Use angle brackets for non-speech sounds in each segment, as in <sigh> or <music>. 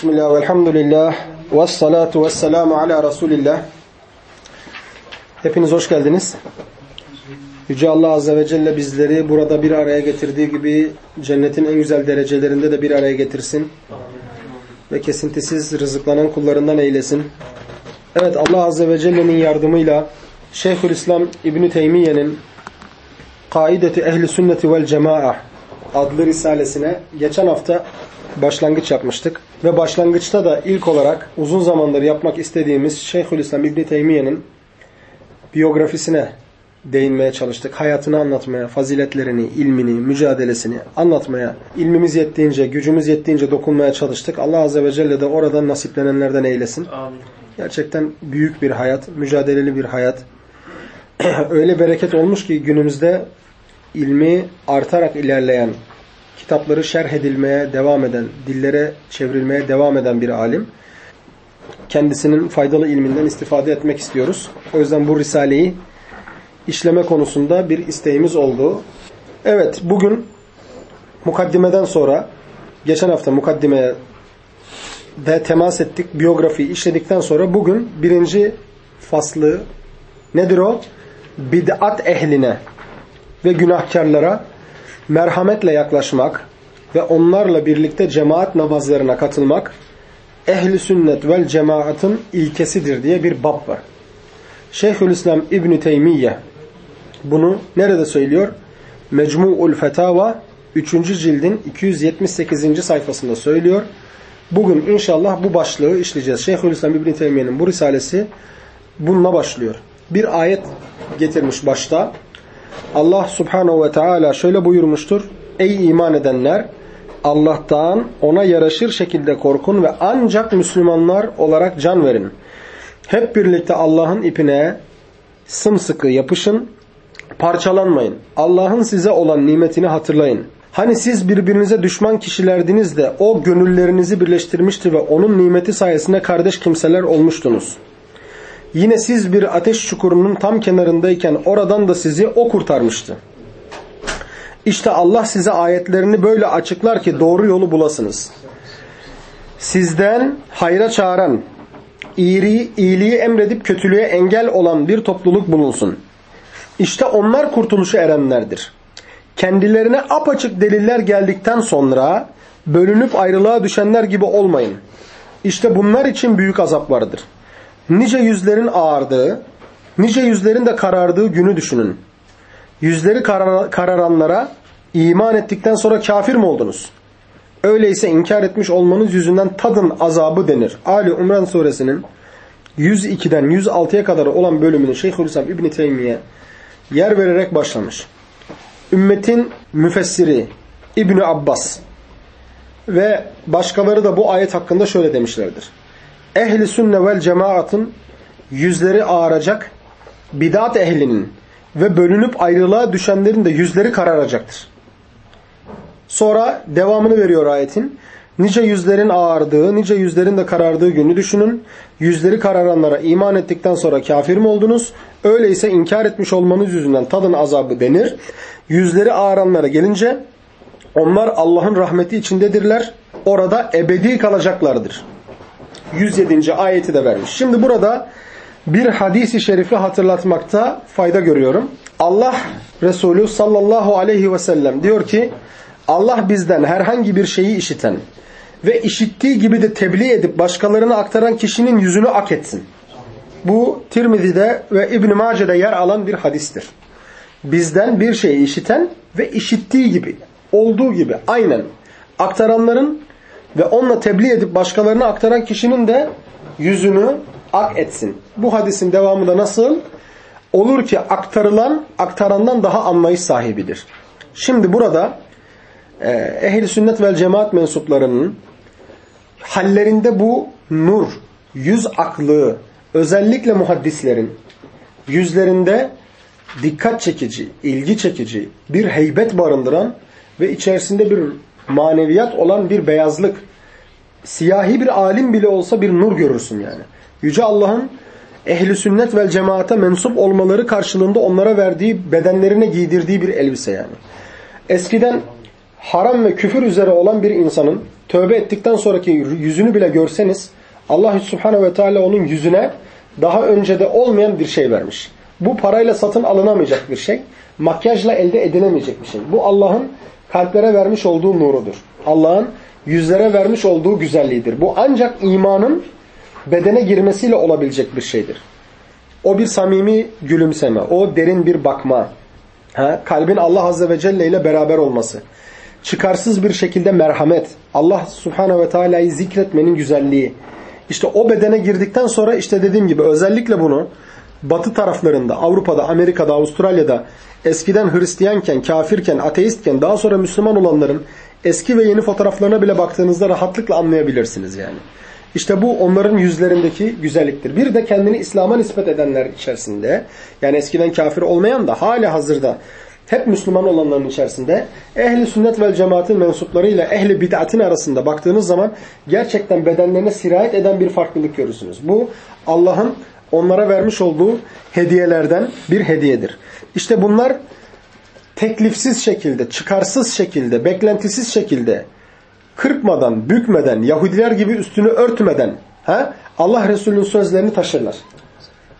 Bismillah ve elhamdülillah ve salatu ve selamu ala Resulillah. Hepiniz hoş geldiniz. Yüce Allah Azze ve Celle bizleri burada bir araya getirdiği gibi cennetin en güzel derecelerinde de bir araya getirsin. Ve kesintisiz rızıklanan kullarından eylesin. Evet Allah Azze ve Celle'nin yardımıyla Şeyhülislam İbni Teymiye'nin Kaideti Ehli Sünneti vel Cema'a adlı risalesine geçen hafta başlangıç yapmıştık. Ve başlangıçta da ilk olarak uzun zamandır yapmak istediğimiz Şeyhülislam İbni Teymiye'nin biyografisine değinmeye çalıştık. Hayatını anlatmaya, faziletlerini, ilmini, mücadelesini anlatmaya, ilmimiz yettiğince, gücümüz yettiğince dokunmaya çalıştık. Allah Azze ve Celle de oradan nasiplenenlerden eylesin. Amin. Gerçekten büyük bir hayat, mücadeleli bir hayat. <clears throat> Öyle bereket olmuş ki günümüzde ilmi artarak ilerleyen, kitapları şerh edilmeye devam eden, dillere çevrilmeye devam eden bir alim. Kendisinin faydalı ilminden istifade etmek istiyoruz. O yüzden bu risaleyi işleme konusunda bir isteğimiz oldu. Evet, bugün mukaddimeden sonra, geçen hafta mukaddimeye de temas ettik, biyografiyi işledikten sonra bugün birinci faslı nedir o? Bid'at ehline ve günahkarlara merhametle yaklaşmak ve onlarla birlikte cemaat namazlarına katılmak ehli sünnet vel cemaatın ilkesidir diye bir bab var. Şeyhülislam İbn Teymiye bunu nerede söylüyor? Mecmu'ul Fetava 3. cildin 278. sayfasında söylüyor. Bugün inşallah bu başlığı işleyeceğiz. Şeyhülislam İbn Teymiye'nin bu risalesi bununla başlıyor. Bir ayet getirmiş başta. Allah Subhanahu ve Teala şöyle buyurmuştur. Ey iman edenler Allah'tan ona yaraşır şekilde korkun ve ancak Müslümanlar olarak can verin. Hep birlikte Allah'ın ipine sımsıkı yapışın, parçalanmayın. Allah'ın size olan nimetini hatırlayın. Hani siz birbirinize düşman kişilerdiniz de o gönüllerinizi birleştirmişti ve onun nimeti sayesinde kardeş kimseler olmuştunuz. Yine siz bir ateş çukurunun tam kenarındayken oradan da sizi o kurtarmıştı. İşte Allah size ayetlerini böyle açıklar ki doğru yolu bulasınız. Sizden hayra çağıran, iyiliği, iyiliği emredip kötülüğe engel olan bir topluluk bulunsun. İşte onlar kurtuluşa erenlerdir. Kendilerine apaçık deliller geldikten sonra bölünüp ayrılığa düşenler gibi olmayın. İşte bunlar için büyük azap vardır. Nice yüzlerin ağardığı, nice yüzlerin de karardığı günü düşünün. Yüzleri karar kararanlara iman ettikten sonra kafir mi oldunuz? Öyleyse inkar etmiş olmanız yüzünden tadın azabı denir. Ali Umran suresinin 102'den 106'ya kadar olan bölümünü Şeyhülislam İbn Teymiye yer vererek başlamış. Ümmetin müfessiri İbn Abbas ve başkaları da bu ayet hakkında şöyle demişlerdir. Ehli sünne vel cemaatın yüzleri ağaracak, bidat ehlinin ve bölünüp ayrılığa düşenlerin de yüzleri kararacaktır. Sonra devamını veriyor ayetin. Nice yüzlerin ağardığı, nice yüzlerin de karardığı günü düşünün. Yüzleri kararanlara iman ettikten sonra kafir mi oldunuz? Öyleyse inkar etmiş olmanız yüzünden tadın azabı denir. Yüzleri ağaranlara gelince onlar Allah'ın rahmeti içindedirler. Orada ebedi kalacaklardır. 107. ayeti de vermiş. Şimdi burada bir hadisi şerifi hatırlatmakta fayda görüyorum. Allah Resulü sallallahu aleyhi ve sellem diyor ki Allah bizden herhangi bir şeyi işiten ve işittiği gibi de tebliğ edip başkalarına aktaran kişinin yüzünü ak etsin. Bu Tirmizi'de ve İbn-i Mace'de yer alan bir hadistir. Bizden bir şeyi işiten ve işittiği gibi, olduğu gibi aynen aktaranların ve onunla tebliğ edip başkalarına aktaran kişinin de yüzünü ak etsin. Bu hadisin devamı da nasıl? Olur ki aktarılan aktarandan daha anlayış sahibidir. Şimdi burada ehli sünnet vel cemaat mensuplarının hallerinde bu nur, yüz aklığı, özellikle muhaddislerin yüzlerinde dikkat çekici, ilgi çekici, bir heybet barındıran ve içerisinde bir maneviyat olan bir beyazlık, siyahi bir alim bile olsa bir nur görürsün yani. Yüce Allah'ın ehli sünnet vel cemaate mensup olmaları karşılığında onlara verdiği, bedenlerine giydirdiği bir elbise yani. Eskiden haram ve küfür üzere olan bir insanın tövbe ettikten sonraki yüzünü bile görseniz Allah Subhanahu ve Teala onun yüzüne daha öncede olmayan bir şey vermiş. Bu parayla satın alınamayacak bir şey. Makyajla elde edilemeyecek bir şey. Bu Allah'ın kalplere vermiş olduğu nurudur. Allah'ın yüzlere vermiş olduğu güzelliğidir. Bu ancak imanın bedene girmesiyle olabilecek bir şeydir. O bir samimi gülümseme, o derin bir bakma, ha? kalbin Allah Azze ve Celle ile beraber olması, çıkarsız bir şekilde merhamet, Allah Subhanahu ve Teala'yı zikretmenin güzelliği. İşte o bedene girdikten sonra işte dediğim gibi özellikle bunu batı taraflarında, Avrupa'da, Amerika'da, Avustralya'da eskiden Hristiyanken, kafirken, ateistken daha sonra Müslüman olanların eski ve yeni fotoğraflarına bile baktığınızda rahatlıkla anlayabilirsiniz yani. İşte bu onların yüzlerindeki güzelliktir. Bir de kendini İslam'a nispet edenler içerisinde yani eskiden kafir olmayan da hala hazırda hep Müslüman olanların içerisinde ehli sünnet vel cemaatin mensuplarıyla ehli bid'atin arasında baktığınız zaman gerçekten bedenlerine sirayet eden bir farklılık görürsünüz. Bu Allah'ın onlara vermiş olduğu hediyelerden bir hediyedir. İşte bunlar teklifsiz şekilde, çıkarsız şekilde, beklentisiz şekilde kırpmadan, bükmeden, Yahudiler gibi üstünü örtmeden ha, Allah Resulü'nün sözlerini taşırlar.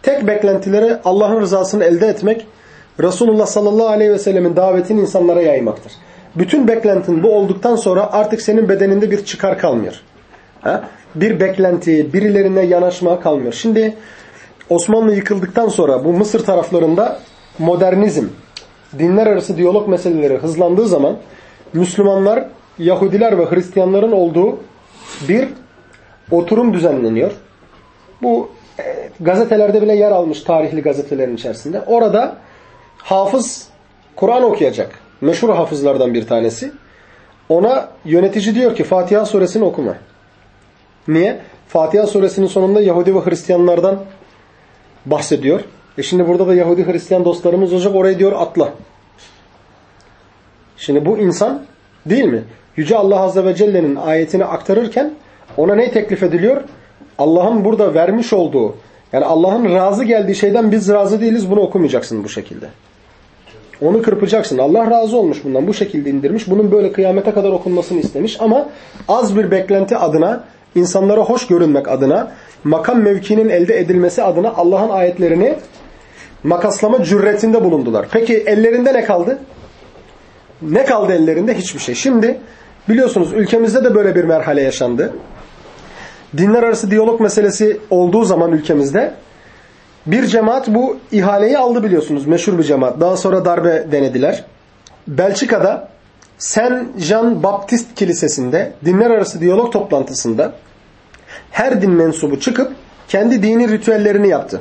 Tek beklentileri Allah'ın rızasını elde etmek, Resulullah sallallahu aleyhi ve sellemin davetini insanlara yaymaktır. Bütün beklentin bu olduktan sonra artık senin bedeninde bir çıkar kalmıyor. Ha? Bir beklenti, birilerine yanaşma kalmıyor. Şimdi Osmanlı yıkıldıktan sonra bu Mısır taraflarında modernizm, dinler arası diyalog meseleleri hızlandığı zaman Müslümanlar Yahudiler ve Hristiyanların olduğu bir oturum düzenleniyor. Bu e, gazetelerde bile yer almış tarihli gazetelerin içerisinde. Orada hafız Kur'an okuyacak. Meşhur hafızlardan bir tanesi. Ona yönetici diyor ki Fatiha suresini okuma. Niye? Fatiha suresinin sonunda Yahudi ve Hristiyanlardan bahsediyor. E şimdi burada da Yahudi Hristiyan dostlarımız olacak oraya diyor atla. Şimdi bu insan değil mi? Yüce Allah Azze ve Celle'nin ayetini aktarırken ona ne teklif ediliyor? Allah'ın burada vermiş olduğu yani Allah'ın razı geldiği şeyden biz razı değiliz bunu okumayacaksın bu şekilde. Onu kırpacaksın. Allah razı olmuş bundan. Bu şekilde indirmiş. Bunun böyle kıyamete kadar okunmasını istemiş. Ama az bir beklenti adına, insanlara hoş görünmek adına, makam mevkinin elde edilmesi adına Allah'ın ayetlerini makaslama cüretinde bulundular. Peki ellerinde ne kaldı? Ne kaldı ellerinde? Hiçbir şey. Şimdi biliyorsunuz ülkemizde de böyle bir merhale yaşandı. Dinler arası diyalog meselesi olduğu zaman ülkemizde bir cemaat bu ihaleyi aldı biliyorsunuz. Meşhur bir cemaat. Daha sonra darbe denediler. Belçika'da Saint Jean Baptist Kilisesi'nde dinler arası diyalog toplantısında her din mensubu çıkıp kendi dini ritüellerini yaptı.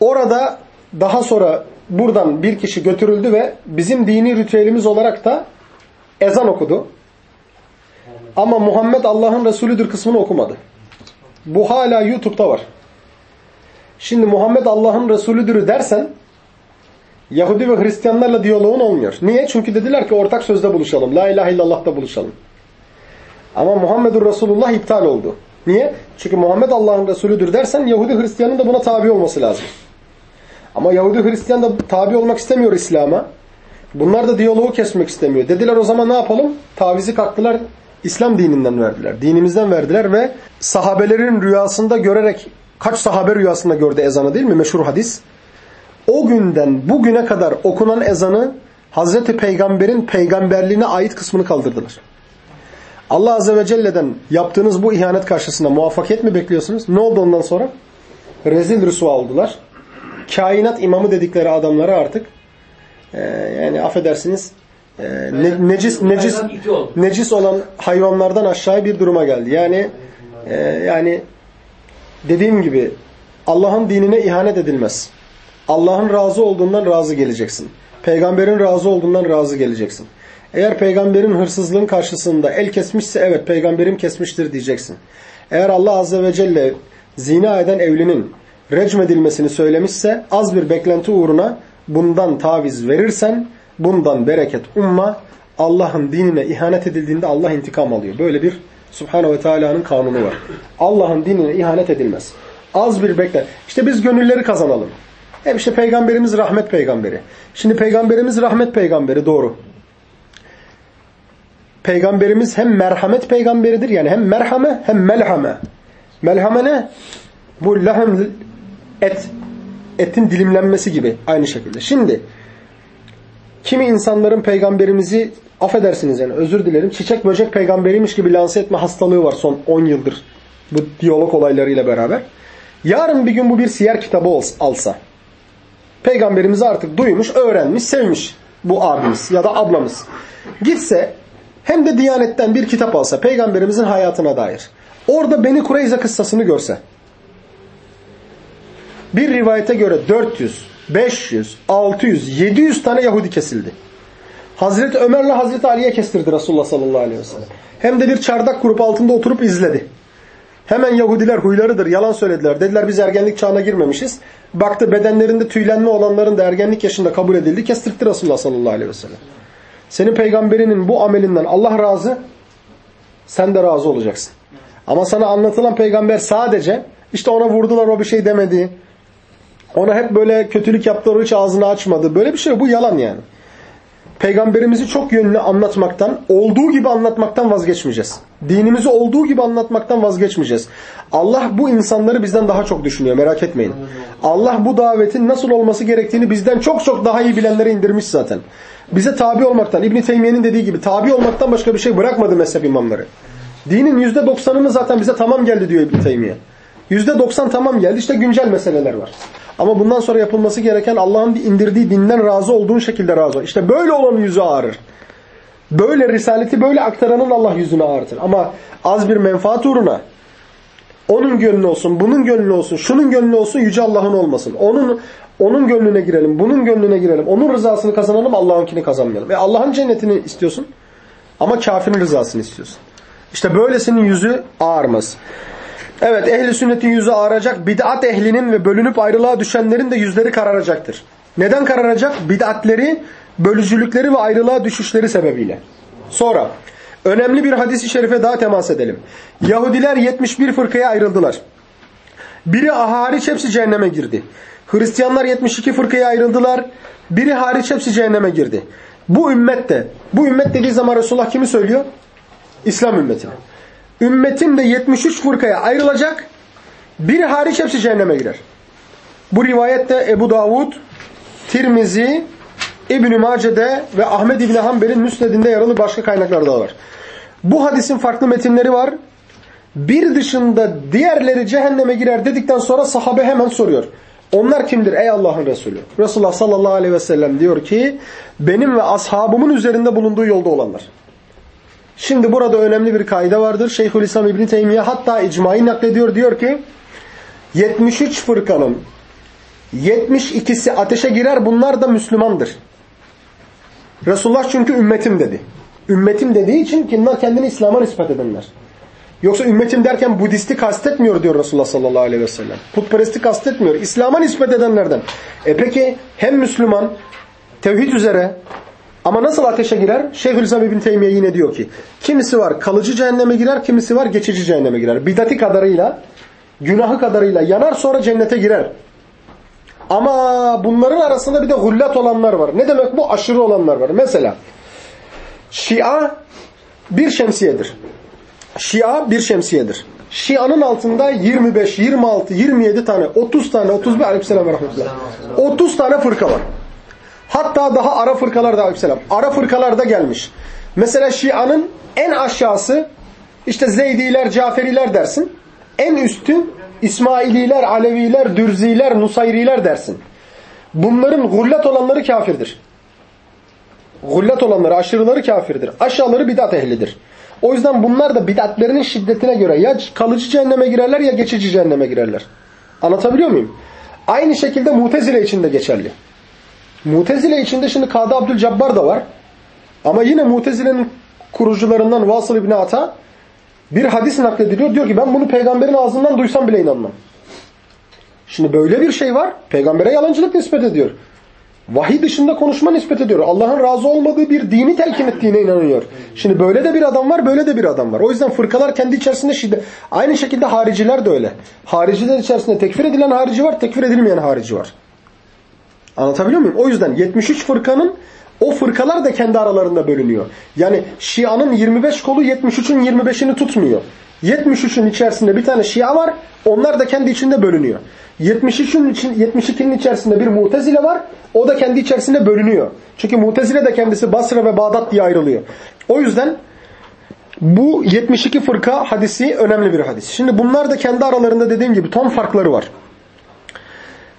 Orada daha sonra buradan bir kişi götürüldü ve bizim dini ritüelimiz olarak da ezan okudu. Ama Muhammed Allah'ın Resulüdür kısmını okumadı. Bu hala YouTube'da var. Şimdi Muhammed Allah'ın Resulüdür dersen Yahudi ve Hristiyanlarla diyaloğun olmuyor. Niye? Çünkü dediler ki ortak sözde buluşalım. La ilahe illallah'ta buluşalım. Ama Muhammedur Resulullah iptal oldu. Niye? Çünkü Muhammed Allah'ın Resulüdür dersen Yahudi Hristiyanın da buna tabi olması lazım. Ama Yahudi Hristiyan da tabi olmak istemiyor İslam'a. Bunlar da diyaloğu kesmek istemiyor. Dediler o zaman ne yapalım? Tavizi kalktılar. İslam dininden verdiler. Dinimizden verdiler ve sahabelerin rüyasında görerek kaç sahabe rüyasında gördü ezanı değil mi? Meşhur hadis. O günden bugüne kadar okunan ezanı Hazreti Peygamber'in peygamberliğine ait kısmını kaldırdılar. Allah Azze ve Celle'den yaptığınız bu ihanet karşısında muvaffakiyet mi bekliyorsunuz? Ne oldu ondan sonra? Rezil rüsva oldular. Kainat imamı dedikleri adamları artık e, yani affedersiniz e, ne, necis necis necis olan hayvanlardan aşağı bir duruma geldi. Yani e, yani dediğim gibi Allah'ın dinine ihanet edilmez. Allah'ın razı olduğundan razı geleceksin. Peygamberin razı olduğundan razı geleceksin. Eğer peygamberin hırsızlığın karşısında el kesmişse evet peygamberim kesmiştir diyeceksin. Eğer Allah azze ve celle zina eden evlinin recmedilmesini söylemişse az bir beklenti uğruna bundan taviz verirsen bundan bereket umma Allah'ın dinine ihanet edildiğinde Allah intikam alıyor. Böyle bir Subhanahu ve Teala'nın kanunu var. Allah'ın dinine ihanet edilmez. Az bir bekle. İşte biz gönülleri kazanalım. Hep işte peygamberimiz rahmet peygamberi. Şimdi peygamberimiz rahmet peygamberi doğru. Peygamberimiz hem merhamet peygamberidir yani hem merhame hem melhame. Melhame ne? Bu lahem et. Etin dilimlenmesi gibi aynı şekilde. Şimdi kimi insanların peygamberimizi affedersiniz yani özür dilerim çiçek böcek peygamberiymiş gibi lanse etme hastalığı var son 10 yıldır bu diyalog olaylarıyla beraber. Yarın bir gün bu bir siyer kitabı alsa peygamberimizi artık duymuş, öğrenmiş, sevmiş bu abimiz ya da ablamız. Gitse hem de Diyanet'ten bir kitap alsa peygamberimizin hayatına dair. Orada Beni Kureyze kıssasını görse. Bir rivayete göre 400, 500, 600, 700 tane Yahudi kesildi. Hazreti Ömer'le Hazreti Ali'ye kestirdi Resulullah sallallahu aleyhi ve sellem. Hem de bir çardak grup altında oturup izledi. Hemen Yahudiler huylarıdır, yalan söylediler. Dediler biz ergenlik çağına girmemişiz. Baktı bedenlerinde tüylenme olanların da ergenlik yaşında kabul edildi. Kestirtti Resulullah sallallahu aleyhi ve sellem. Senin peygamberinin bu amelinden Allah razı, sen de razı olacaksın. Ama sana anlatılan peygamber sadece işte ona vurdular o bir şey demedi. Ona hep böyle kötülük yaptılar hiç ağzını açmadı. Böyle bir şey bu yalan yani. Peygamberimizi çok yönlü anlatmaktan, olduğu gibi anlatmaktan vazgeçmeyeceğiz. Dinimizi olduğu gibi anlatmaktan vazgeçmeyeceğiz. Allah bu insanları bizden daha çok düşünüyor merak etmeyin. Allah bu davetin nasıl olması gerektiğini bizden çok çok daha iyi bilenlere indirmiş zaten. Bize tabi olmaktan, İbn Teymiye'nin dediği gibi tabi olmaktan başka bir şey bırakmadı mezhep imamları. Dinin %90'ını zaten bize tamam geldi diyor İbn Teymiye. %90 tamam geldi işte güncel meseleler var. Ama bundan sonra yapılması gereken Allah'ın indirdiği dinden razı olduğun şekilde razı ol. İşte böyle olanın yüzü ağrır. Böyle risaleti böyle aktaranın Allah yüzünü ağrıtır. Ama az bir menfaat uğruna onun gönlü olsun, bunun gönlü olsun, şunun gönlü olsun, yüce Allah'ın olmasın. Onun onun gönlüne girelim, bunun gönlüne girelim. Onun rızasını kazanalım, Allah'ınkini kazanmayalım. E Allah'ın cennetini istiyorsun ama kafirin rızasını istiyorsun. İşte böylesinin yüzü ağarmaz. Evet ehli sünnetin yüzü ağaracak. Bid'at ehlinin ve bölünüp ayrılığa düşenlerin de yüzleri kararacaktır. Neden kararacak? Bid'atleri, bölücülükleri ve ayrılığa düşüşleri sebebiyle. Sonra önemli bir hadisi şerife daha temas edelim. Yahudiler 71 fırkaya ayrıldılar. Biri hariç hepsi cehenneme girdi. Hristiyanlar 72 fırkaya ayrıldılar. Biri hariç hepsi cehenneme girdi. Bu ümmet de, bu ümmet dediği zaman Resulullah kimi söylüyor? İslam ümmetine. Ümmetim de 73 fırkaya ayrılacak. Biri hariç hepsi cehenneme girer. Bu rivayette Ebu Davud, Tirmizi, İbn-i Mace'de ve Ahmed İbni Hanbel'in müsnedinde yaralı başka kaynaklarda var. Bu hadisin farklı metinleri var. Bir dışında diğerleri cehenneme girer dedikten sonra sahabe hemen soruyor. Onlar kimdir ey Allah'ın Resulü? Resulullah sallallahu aleyhi ve sellem diyor ki benim ve ashabımın üzerinde bulunduğu yolda olanlar. Şimdi burada önemli bir kaide vardır. Şeyhülislam İbni Teymiye hatta icmayı naklediyor. Diyor ki 73 fırkanın 72'si ateşe girer bunlar da Müslümandır. Resulullah çünkü ümmetim dedi. Ümmetim dediği için bunlar kendini İslam'a nispet edenler. Yoksa ümmetim derken Budisti kastetmiyor diyor Resulullah sallallahu aleyhi ve sellem. Putperesti kastetmiyor. İslam'a nispet edenlerden. E peki hem Müslüman, tevhid üzere ama nasıl ateşe girer? Şeyhülislam İbn Teymiye yine diyor ki kimisi var kalıcı cehenneme girer, kimisi var geçici cehenneme girer. Bidati kadarıyla, günahı kadarıyla yanar sonra cennete girer. Ama bunların arasında bir de hullat olanlar var. Ne demek bu? Aşırı olanlar var. Mesela Şia bir şemsiyedir. Şia bir şemsiyedir. Şia'nın altında 25, 26, 27 tane, 30 tane, 31 aleyhisselam ve rahmetullah. 30 tane fırka var. Hatta daha ara fırkalar da aleyhisselam. Ara fırkalar da gelmiş. Mesela Şia'nın en aşağısı işte Zeydiler, Caferiler dersin. En üstü İsmaililer, Aleviler, Dürziler, Nusayriler dersin. Bunların gullat olanları kafirdir. Gullat olanları, aşırıları kafirdir. Aşağıları bidat ehlidir. O yüzden bunlar da bidatlerinin şiddetine göre ya kalıcı cehenneme girerler ya geçici cehenneme girerler. Anlatabiliyor muyum? Aynı şekilde Mutezile için de geçerli. Mutezile içinde şimdi Kadı Abdülcabbar da var. Ama yine Mutezile'nin kurucularından Vasıl İbni Ata bir hadis naklediliyor. Diyor ki ben bunu peygamberin ağzından duysam bile inanmam. Şimdi böyle bir şey var. Peygambere yalancılık nispet ediyor. Vahiy dışında konuşma nispet ediyor. Allah'ın razı olmadığı bir dini telkin ettiğine inanıyor. Şimdi böyle de bir adam var, böyle de bir adam var. O yüzden fırkalar kendi içerisinde şiddet. Aynı şekilde hariciler de öyle. Hariciler içerisinde tekfir edilen harici var, tekfir edilmeyen harici var. Anlatabiliyor muyum? O yüzden 73 fırkanın o fırkalar da kendi aralarında bölünüyor. Yani Şia'nın 25 kolu 73'ün 25'ini tutmuyor. 73'ün içerisinde bir tane Şia var. Onlar da kendi içinde bölünüyor. 73'ün için 72'nin içerisinde bir Mutezile var. O da kendi içerisinde bölünüyor. Çünkü Mutezile de kendisi Basra ve Bağdat diye ayrılıyor. O yüzden bu 72 fırka hadisi önemli bir hadis. Şimdi bunlar da kendi aralarında dediğim gibi ton farkları var.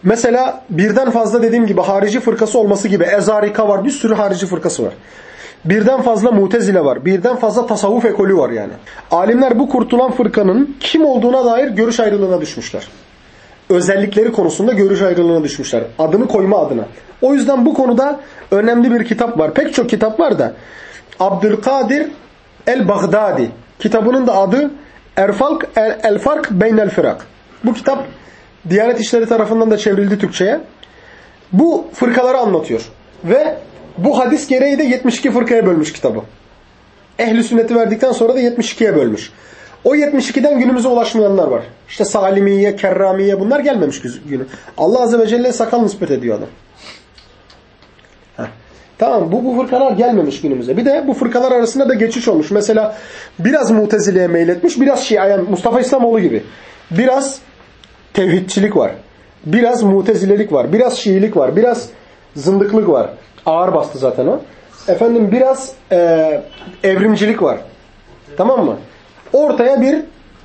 Mesela birden fazla dediğim gibi harici fırkası olması gibi ezarika var. Bir sürü harici fırkası var. Birden fazla mutezile var. Birden fazla tasavvuf ekolü var yani. Alimler bu kurtulan fırkanın kim olduğuna dair görüş ayrılığına düşmüşler. Özellikleri konusunda görüş ayrılığına düşmüşler. Adını koyma adına. O yüzden bu konuda önemli bir kitap var. Pek çok kitap var da Abdülkadir el-Baghdadi kitabının da adı el-Fark Beynel Firak. Bu kitap Diyanet İşleri tarafından da çevrildi Türkçe'ye. Bu fırkaları anlatıyor. Ve bu hadis gereği de 72 fırkaya bölmüş kitabı. Ehli sünneti verdikten sonra da 72'ye bölmüş. O 72'den günümüze ulaşmayanlar var. İşte Salimiye, Kerramiye bunlar gelmemiş günü. Allah Azze ve Celle sakal nispet ediyor adam. Tamam bu, bu fırkalar gelmemiş günümüze. Bir de bu fırkalar arasında da geçiş olmuş. Mesela biraz Mutezile'ye meyletmiş, biraz Şia'ya, Mustafa İslamoğlu gibi. Biraz tevhidçilik var. Biraz mutezilelik var. Biraz şiilik var. Biraz zındıklık var. Ağır bastı zaten o. Efendim biraz e, evrimcilik var. Tamam mı? Ortaya bir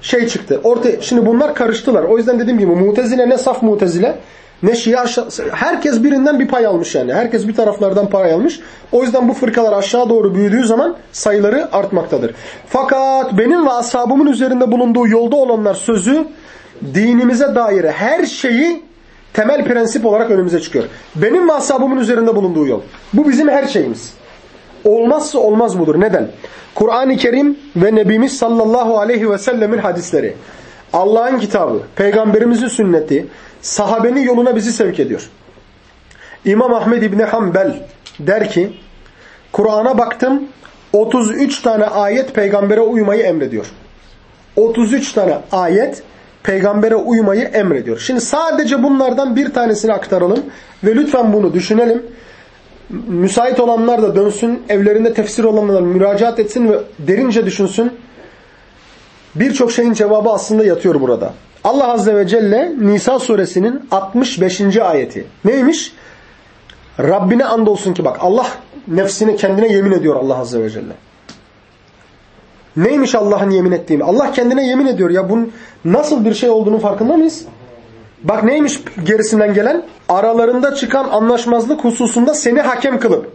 şey çıktı. Ortaya, şimdi bunlar karıştılar. O yüzden dediğim gibi mutezile ne saf mutezile ne şia herkes birinden bir pay almış yani. Herkes bir taraflardan pay almış. O yüzden bu fırkalar aşağı doğru büyüdüğü zaman sayıları artmaktadır. Fakat benim ve ashabımın üzerinde bulunduğu yolda olanlar sözü dinimize dair her şeyi temel prensip olarak önümüze çıkıyor. Benim ve ashabımın üzerinde bulunduğu yol. Bu bizim her şeyimiz. Olmazsa olmaz budur. Neden? Kur'an-ı Kerim ve Nebimiz sallallahu aleyhi ve sellemin hadisleri, Allah'ın kitabı, peygamberimizin sünneti, sahabenin yoluna bizi sevk ediyor. İmam Ahmed İbni Hanbel der ki, Kur'an'a baktım, 33 tane ayet peygambere uymayı emrediyor. 33 tane ayet peygambere uymayı emrediyor. Şimdi sadece bunlardan bir tanesini aktaralım ve lütfen bunu düşünelim. Müsait olanlar da dönsün, evlerinde tefsir olanlar müracaat etsin ve derince düşünsün. Birçok şeyin cevabı aslında yatıyor burada. Allah Azze ve Celle Nisa suresinin 65. ayeti. Neymiş? Rabbine andolsun ki bak Allah nefsine kendine yemin ediyor Allah Azze ve Celle. Neymiş Allah'ın yemin ettiğimi? Allah kendine yemin ediyor. Ya bunun nasıl bir şey olduğunu farkında mıyız? Bak neymiş gerisinden gelen? Aralarında çıkan anlaşmazlık hususunda seni hakem kılıp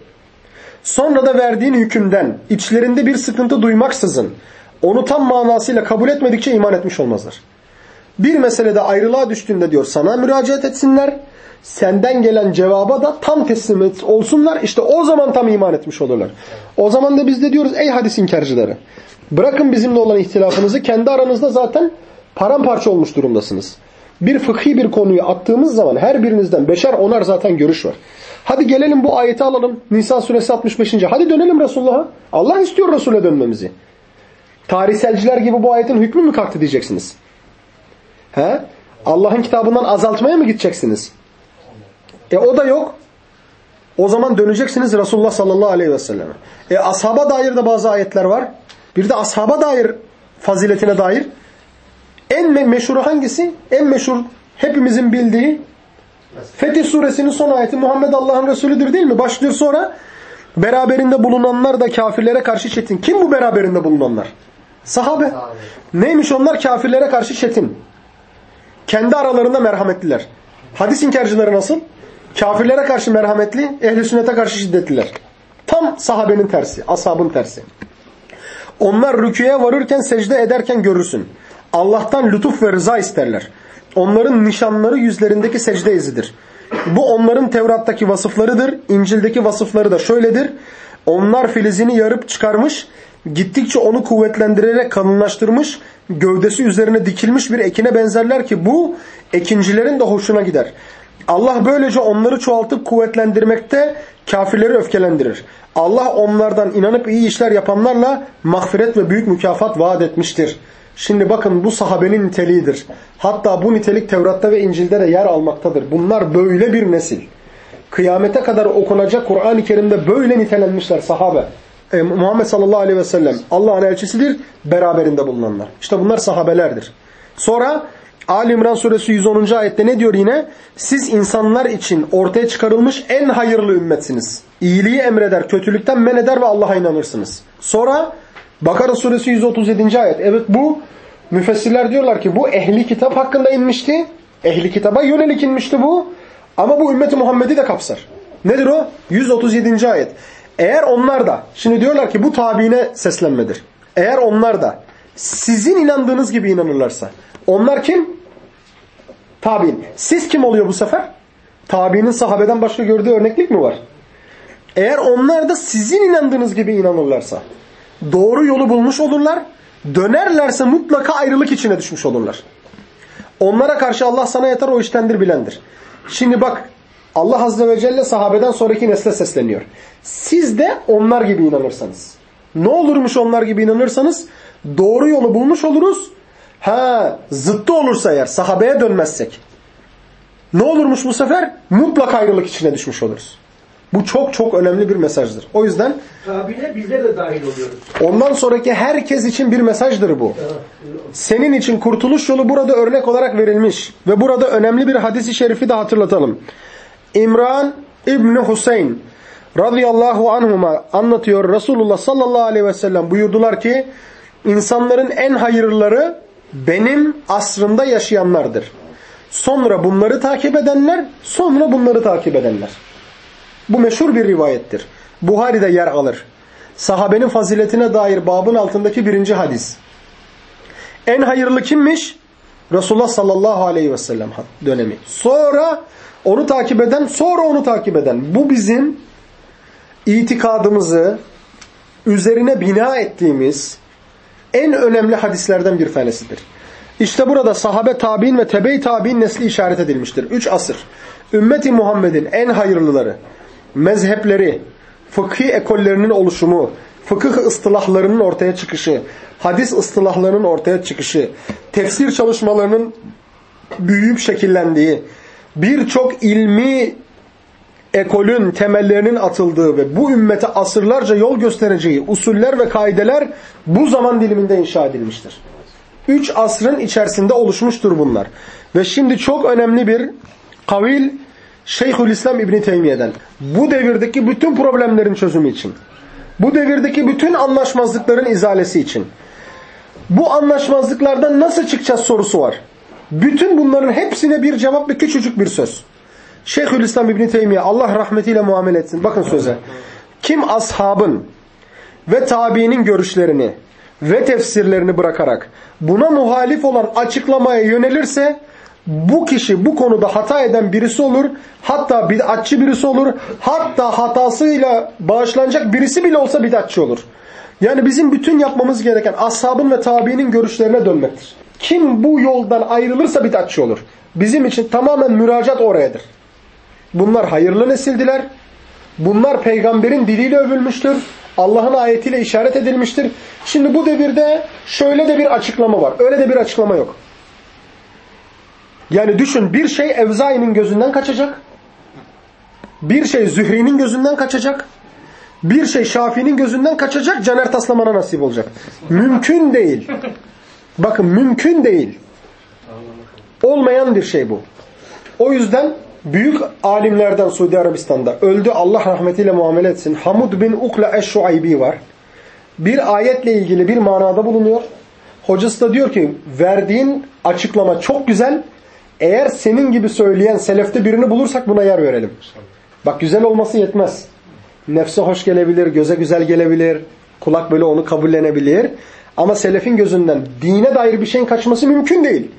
sonra da verdiğin hükümden içlerinde bir sıkıntı duymaksızın onu tam manasıyla kabul etmedikçe iman etmiş olmazlar. Bir meselede ayrılığa düştüğünde diyor sana müracaat etsinler. Senden gelen cevaba da tam teslim et, olsunlar. İşte o zaman tam iman etmiş olurlar. O zaman da biz de diyoruz ey hadis inkarcıları. Bırakın bizimle olan ihtilafınızı kendi aranızda zaten paramparça olmuş durumdasınız. Bir fıkhi bir konuyu attığımız zaman her birinizden beşer onar zaten görüş var. Hadi gelelim bu ayeti alalım. Nisa suresi 65. Hadi dönelim Resulullah'a. Allah istiyor Resul'e dönmemizi. Tarihselciler gibi bu ayetin hükmü mü kalktı diyeceksiniz? He? Allah'ın kitabından azaltmaya mı gideceksiniz? E o da yok. O zaman döneceksiniz Resulullah sallallahu aleyhi ve selleme. E ashaba dair de bazı ayetler var. Bir de ashaba dair faziletine dair. En meşhur hangisi? En meşhur hepimizin bildiği Fetih suresinin son ayeti Muhammed Allah'ın Resulüdür değil mi? Başlıyor sonra beraberinde bulunanlar da kafirlere karşı çetin. Kim bu beraberinde bulunanlar? Sahabe. Sahabe. Neymiş onlar? Kafirlere karşı çetin. Kendi aralarında merhametliler. Hadis inkarcıları nasıl? Kafirlere karşı merhametli, ehli sünnete karşı şiddetliler. Tam sahabenin tersi, ashabın tersi. Onlar rüküye varırken, secde ederken görürsün. Allah'tan lütuf ve rıza isterler. Onların nişanları yüzlerindeki secde izidir. Bu onların Tevrat'taki vasıflarıdır. İncil'deki vasıfları da şöyledir. Onlar filizini yarıp çıkarmış, gittikçe onu kuvvetlendirerek kalınlaştırmış, gövdesi üzerine dikilmiş bir ekine benzerler ki bu ekincilerin de hoşuna gider. Allah böylece onları çoğaltıp kuvvetlendirmekte kafirleri öfkelendirir. Allah onlardan inanıp iyi işler yapanlarla mağfiret ve büyük mükafat vaat etmiştir. Şimdi bakın bu sahabenin niteliğidir. Hatta bu nitelik Tevrat'ta ve İncil'de de yer almaktadır. Bunlar böyle bir nesil. Kıyamete kadar okunacak Kur'an-ı Kerim'de böyle nitelenmişler sahabe. E, Muhammed sallallahu aleyhi ve sellem Allah'ın elçisidir, beraberinde bulunanlar. İşte bunlar sahabelerdir. Sonra Ali İmran suresi 110. ayette ne diyor yine? Siz insanlar için ortaya çıkarılmış en hayırlı ümmetsiniz. İyiliği emreder, kötülükten men eder ve Allah'a inanırsınız. Sonra Bakara suresi 137. ayet. Evet bu müfessirler diyorlar ki bu ehli kitap hakkında inmişti. Ehli kitaba yönelik inmişti bu. Ama bu ümmeti Muhammed'i de kapsar. Nedir o? 137. ayet. Eğer onlar da, şimdi diyorlar ki bu tabiine seslenmedir. Eğer onlar da sizin inandığınız gibi inanırlarsa. Onlar kim? Tabi'in. Siz kim oluyor bu sefer? Tabi'nin sahabeden başka gördüğü örneklik mi var? Eğer onlar da sizin inandığınız gibi inanırlarsa, doğru yolu bulmuş olurlar, dönerlerse mutlaka ayrılık içine düşmüş olurlar. Onlara karşı Allah sana yeter o iştendir bilendir. Şimdi bak Allah Azze ve Celle sahabeden sonraki nesle sesleniyor. Siz de onlar gibi inanırsanız. Ne olurmuş onlar gibi inanırsanız? Doğru yolu bulmuş oluruz. Ha, zıttı olursa eğer sahabeye dönmezsek. Ne olurmuş bu sefer? Mutlak ayrılık içine düşmüş oluruz. Bu çok çok önemli bir mesajdır. O yüzden Tabine bizler de dahil oluyoruz. ondan sonraki herkes için bir mesajdır bu. Senin için kurtuluş yolu burada örnek olarak verilmiş. Ve burada önemli bir hadisi şerifi de hatırlatalım. İmran İbni Hüseyin radıyallahu anhuma anlatıyor. Resulullah sallallahu aleyhi ve sellem buyurdular ki insanların en hayırlıları benim asrımda yaşayanlardır. Sonra bunları takip edenler, sonra bunları takip edenler. Bu meşhur bir rivayettir. Buhari'de yer alır. Sahabenin faziletine dair babın altındaki birinci hadis. En hayırlı kimmiş? Resulullah sallallahu aleyhi ve sellem dönemi. Sonra onu takip eden, sonra onu takip eden. Bu bizim itikadımızı üzerine bina ettiğimiz en önemli hadislerden bir tanesidir. İşte burada sahabe tabi'in ve tebe-i tabi'in nesli işaret edilmiştir. Üç asır. Ümmeti Muhammed'in en hayırlıları, mezhepleri, fıkhi ekollerinin oluşumu, fıkıh ıstılahlarının ortaya çıkışı, hadis ıstılahlarının ortaya çıkışı, tefsir çalışmalarının büyüyüp şekillendiği, birçok ilmi ekolün temellerinin atıldığı ve bu ümmete asırlarca yol göstereceği usuller ve kaideler bu zaman diliminde inşa edilmiştir. Üç asrın içerisinde oluşmuştur bunlar. Ve şimdi çok önemli bir kavil Şeyhülislam İbni Teymiye'den. Bu devirdeki bütün problemlerin çözümü için. Bu devirdeki bütün anlaşmazlıkların izalesi için. Bu anlaşmazlıklardan nasıl çıkacağız sorusu var. Bütün bunların hepsine bir cevap ve küçücük bir söz. Şeyhülislam İbni Teymiye Allah rahmetiyle muamele etsin. Bakın söze. Kim ashabın ve tabiinin görüşlerini ve tefsirlerini bırakarak buna muhalif olan açıklamaya yönelirse bu kişi bu konuda hata eden birisi olur. Hatta bid'atçı birisi olur. Hatta hatasıyla bağışlanacak birisi bile olsa bid'atçı olur. Yani bizim bütün yapmamız gereken ashabın ve tabiinin görüşlerine dönmektir. Kim bu yoldan ayrılırsa bid'atçı olur. Bizim için tamamen müracaat orayadır. Bunlar hayırlı nesildiler. Bunlar peygamberin diliyle övülmüştür. Allah'ın ayetiyle işaret edilmiştir. Şimdi bu devirde şöyle de bir açıklama var. Öyle de bir açıklama yok. Yani düşün bir şey Evzai'nin gözünden kaçacak. Bir şey Zühri'nin gözünden kaçacak. Bir şey Şafii'nin gözünden kaçacak. Caner Taslaman'a nasip olacak. Mümkün değil. Bakın mümkün değil. Olmayan bir şey bu. O yüzden büyük alimlerden Suudi Arabistan'da öldü Allah rahmetiyle muamele etsin. Hamud bin Ukla Eş-Şuaybi var. Bir ayetle ilgili bir manada bulunuyor. Hocası da diyor ki verdiğin açıklama çok güzel. Eğer senin gibi söyleyen selefte birini bulursak buna yer verelim. Bak güzel olması yetmez. Nefse hoş gelebilir, göze güzel gelebilir, kulak böyle onu kabullenebilir. Ama selefin gözünden dine dair bir şeyin kaçması mümkün değil.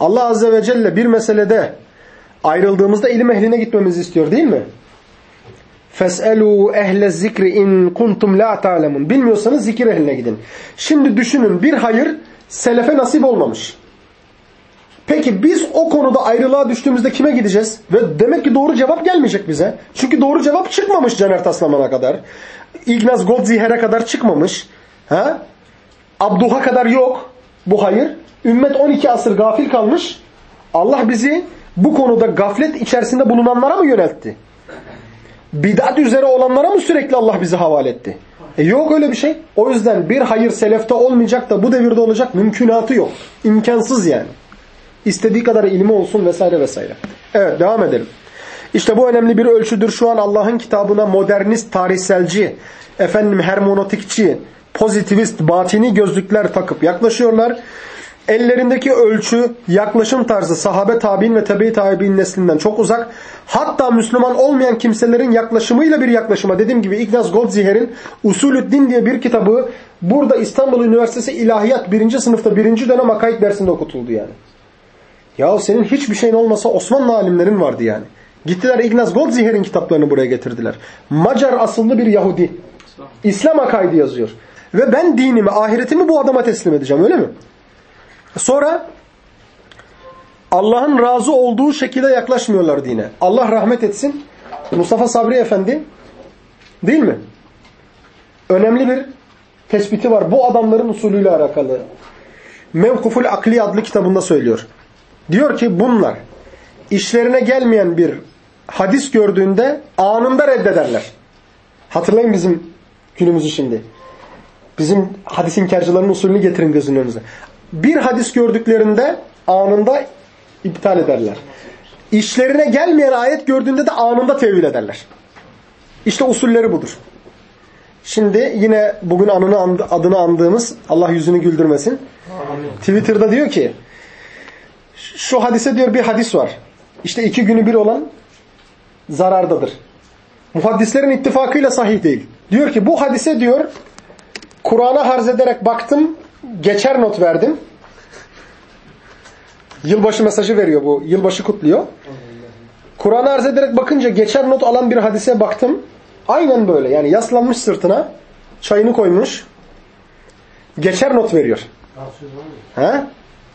Allah Azze ve Celle bir meselede Ayrıldığımızda ilim ehline gitmemizi istiyor değil mi? Feselu ehle zikri in kuntum la ta'lemun. Bilmiyorsanız zikir ehline gidin. Şimdi düşünün bir hayır selefe nasip olmamış. Peki biz o konuda ayrılığa düştüğümüzde kime gideceğiz? Ve demek ki doğru cevap gelmeyecek bize. Çünkü doğru cevap çıkmamış Caner Taslaman'a kadar. İgnaz Godziher'e kadar çıkmamış. Ha? Abduh'a kadar yok bu hayır. Ümmet 12 asır gafil kalmış. Allah bizi bu konuda gaflet içerisinde bulunanlara mı yöneltti? Bidat üzere olanlara mı sürekli Allah bizi havale etti? E yok öyle bir şey. O yüzden bir hayır selefte olmayacak da bu devirde olacak mümkünatı yok. İmkansız yani. İstediği kadar ilmi olsun vesaire vesaire. Evet devam edelim. İşte bu önemli bir ölçüdür. Şu an Allah'ın kitabına modernist, tarihselci, efendim hermonotikçi, pozitivist, batini gözlükler takıp yaklaşıyorlar. Ellerindeki ölçü, yaklaşım tarzı sahabe tabi'in ve tabi tabi'in neslinden çok uzak. Hatta Müslüman olmayan kimselerin yaklaşımıyla bir yaklaşıma. Dediğim gibi Ignaz Goldziher'in Usulüddin diye bir kitabı burada İstanbul Üniversitesi İlahiyat 1. sınıfta 1. dönem akaid dersinde okutuldu yani. Ya senin hiçbir şeyin olmasa Osmanlı alimlerin vardı yani. Gittiler Ignaz Goldziher'in kitaplarını buraya getirdiler. Macar asıllı bir Yahudi. İslam akaidi yazıyor. Ve ben dinimi, ahiretimi bu adama teslim edeceğim öyle mi? Sonra Allah'ın razı olduğu şekilde yaklaşmıyorlar dine. Allah rahmet etsin. Mustafa Sabri Efendi değil mi? Önemli bir tespiti var. Bu adamların usulüyle alakalı. Mevkuful Akli adlı kitabında söylüyor. Diyor ki bunlar işlerine gelmeyen bir hadis gördüğünde anında reddederler. Hatırlayın bizim günümüzü şimdi. Bizim hadis inkarcıların usulünü getirin gözünün önünüze. Bir hadis gördüklerinde anında iptal ederler. İşlerine gelmeyen ayet gördüğünde de anında tevil ederler. İşte usulleri budur. Şimdi yine bugün anını adını andığımız Allah yüzünü güldürmesin. Twitter'da diyor ki şu hadise diyor bir hadis var. İşte iki günü bir olan zarardadır. Muhaddislerin ittifakıyla sahih değil. Diyor ki bu hadise diyor Kur'an'a harz ederek baktım geçer not verdim. Yılbaşı mesajı veriyor bu. Yılbaşı kutluyor. Kur'an'a arz ederek bakınca geçer not alan bir hadise baktım. Aynen böyle. Yani yaslanmış sırtına çayını koymuş. Geçer not veriyor. Ha?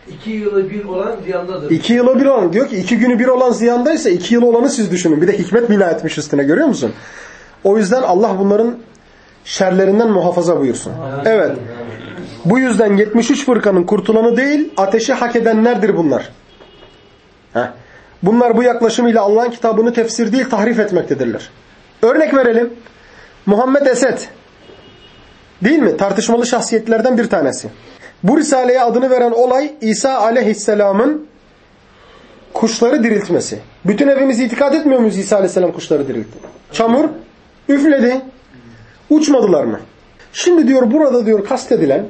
İki yılı bir olan ziyandadır. İki yılı bir olan. Diyor ki iki günü bir olan ziyandaysa iki yıl olanı siz düşünün. Bir de hikmet bina etmiş üstüne görüyor musun? O yüzden Allah bunların şerlerinden muhafaza buyursun. Evet. Bu yüzden 73 fırkanın kurtulanı değil, ateşi hak edenlerdir bunlar. Heh. Bunlar bu yaklaşımıyla Allah'ın kitabını tefsir değil, tahrif etmektedirler. Örnek verelim. Muhammed Esed. Değil mi? Tartışmalı şahsiyetlerden bir tanesi. Bu risaleye adını veren olay İsa aleyhisselamın kuşları diriltmesi. Bütün evimiz itikad etmiyor muyuz İsa aleyhisselam kuşları diriltti? Çamur üfledi. Uçmadılar mı? Şimdi diyor burada diyor kastedilen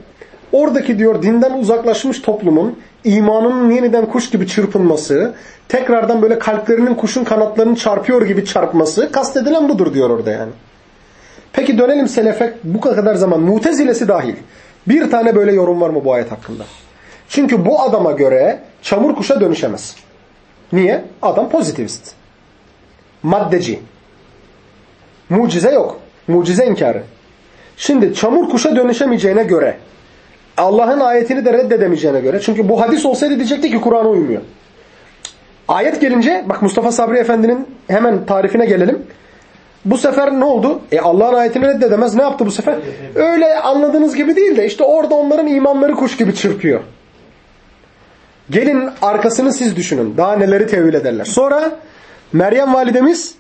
oradaki diyor dinden uzaklaşmış toplumun imanının yeniden kuş gibi çırpınması, tekrardan böyle kalplerinin kuşun kanatlarını çarpıyor gibi çarpması kastedilen budur diyor orada yani. Peki dönelim selefe bu kadar zaman mutezilesi dahil. Bir tane böyle yorum var mı bu ayet hakkında? Çünkü bu adama göre çamur kuşa dönüşemez. Niye? Adam pozitivist. Maddeci. Mucize yok. Mucize inkarı. Şimdi çamur kuşa dönüşemeyeceğine göre Allah'ın ayetini de reddedemeyeceğine göre çünkü bu hadis olsaydı diyecekti ki Kur'an'a uymuyor. Ayet gelince bak Mustafa Sabri Efendi'nin hemen tarifine gelelim. Bu sefer ne oldu? E Allah'ın ayetini reddedemez. Ne yaptı bu sefer? Öyle anladığınız gibi değil de işte orada onların imanları kuş gibi çırpıyor. Gelin arkasını siz düşünün. Daha neleri tevil ederler. Sonra Meryem validemiz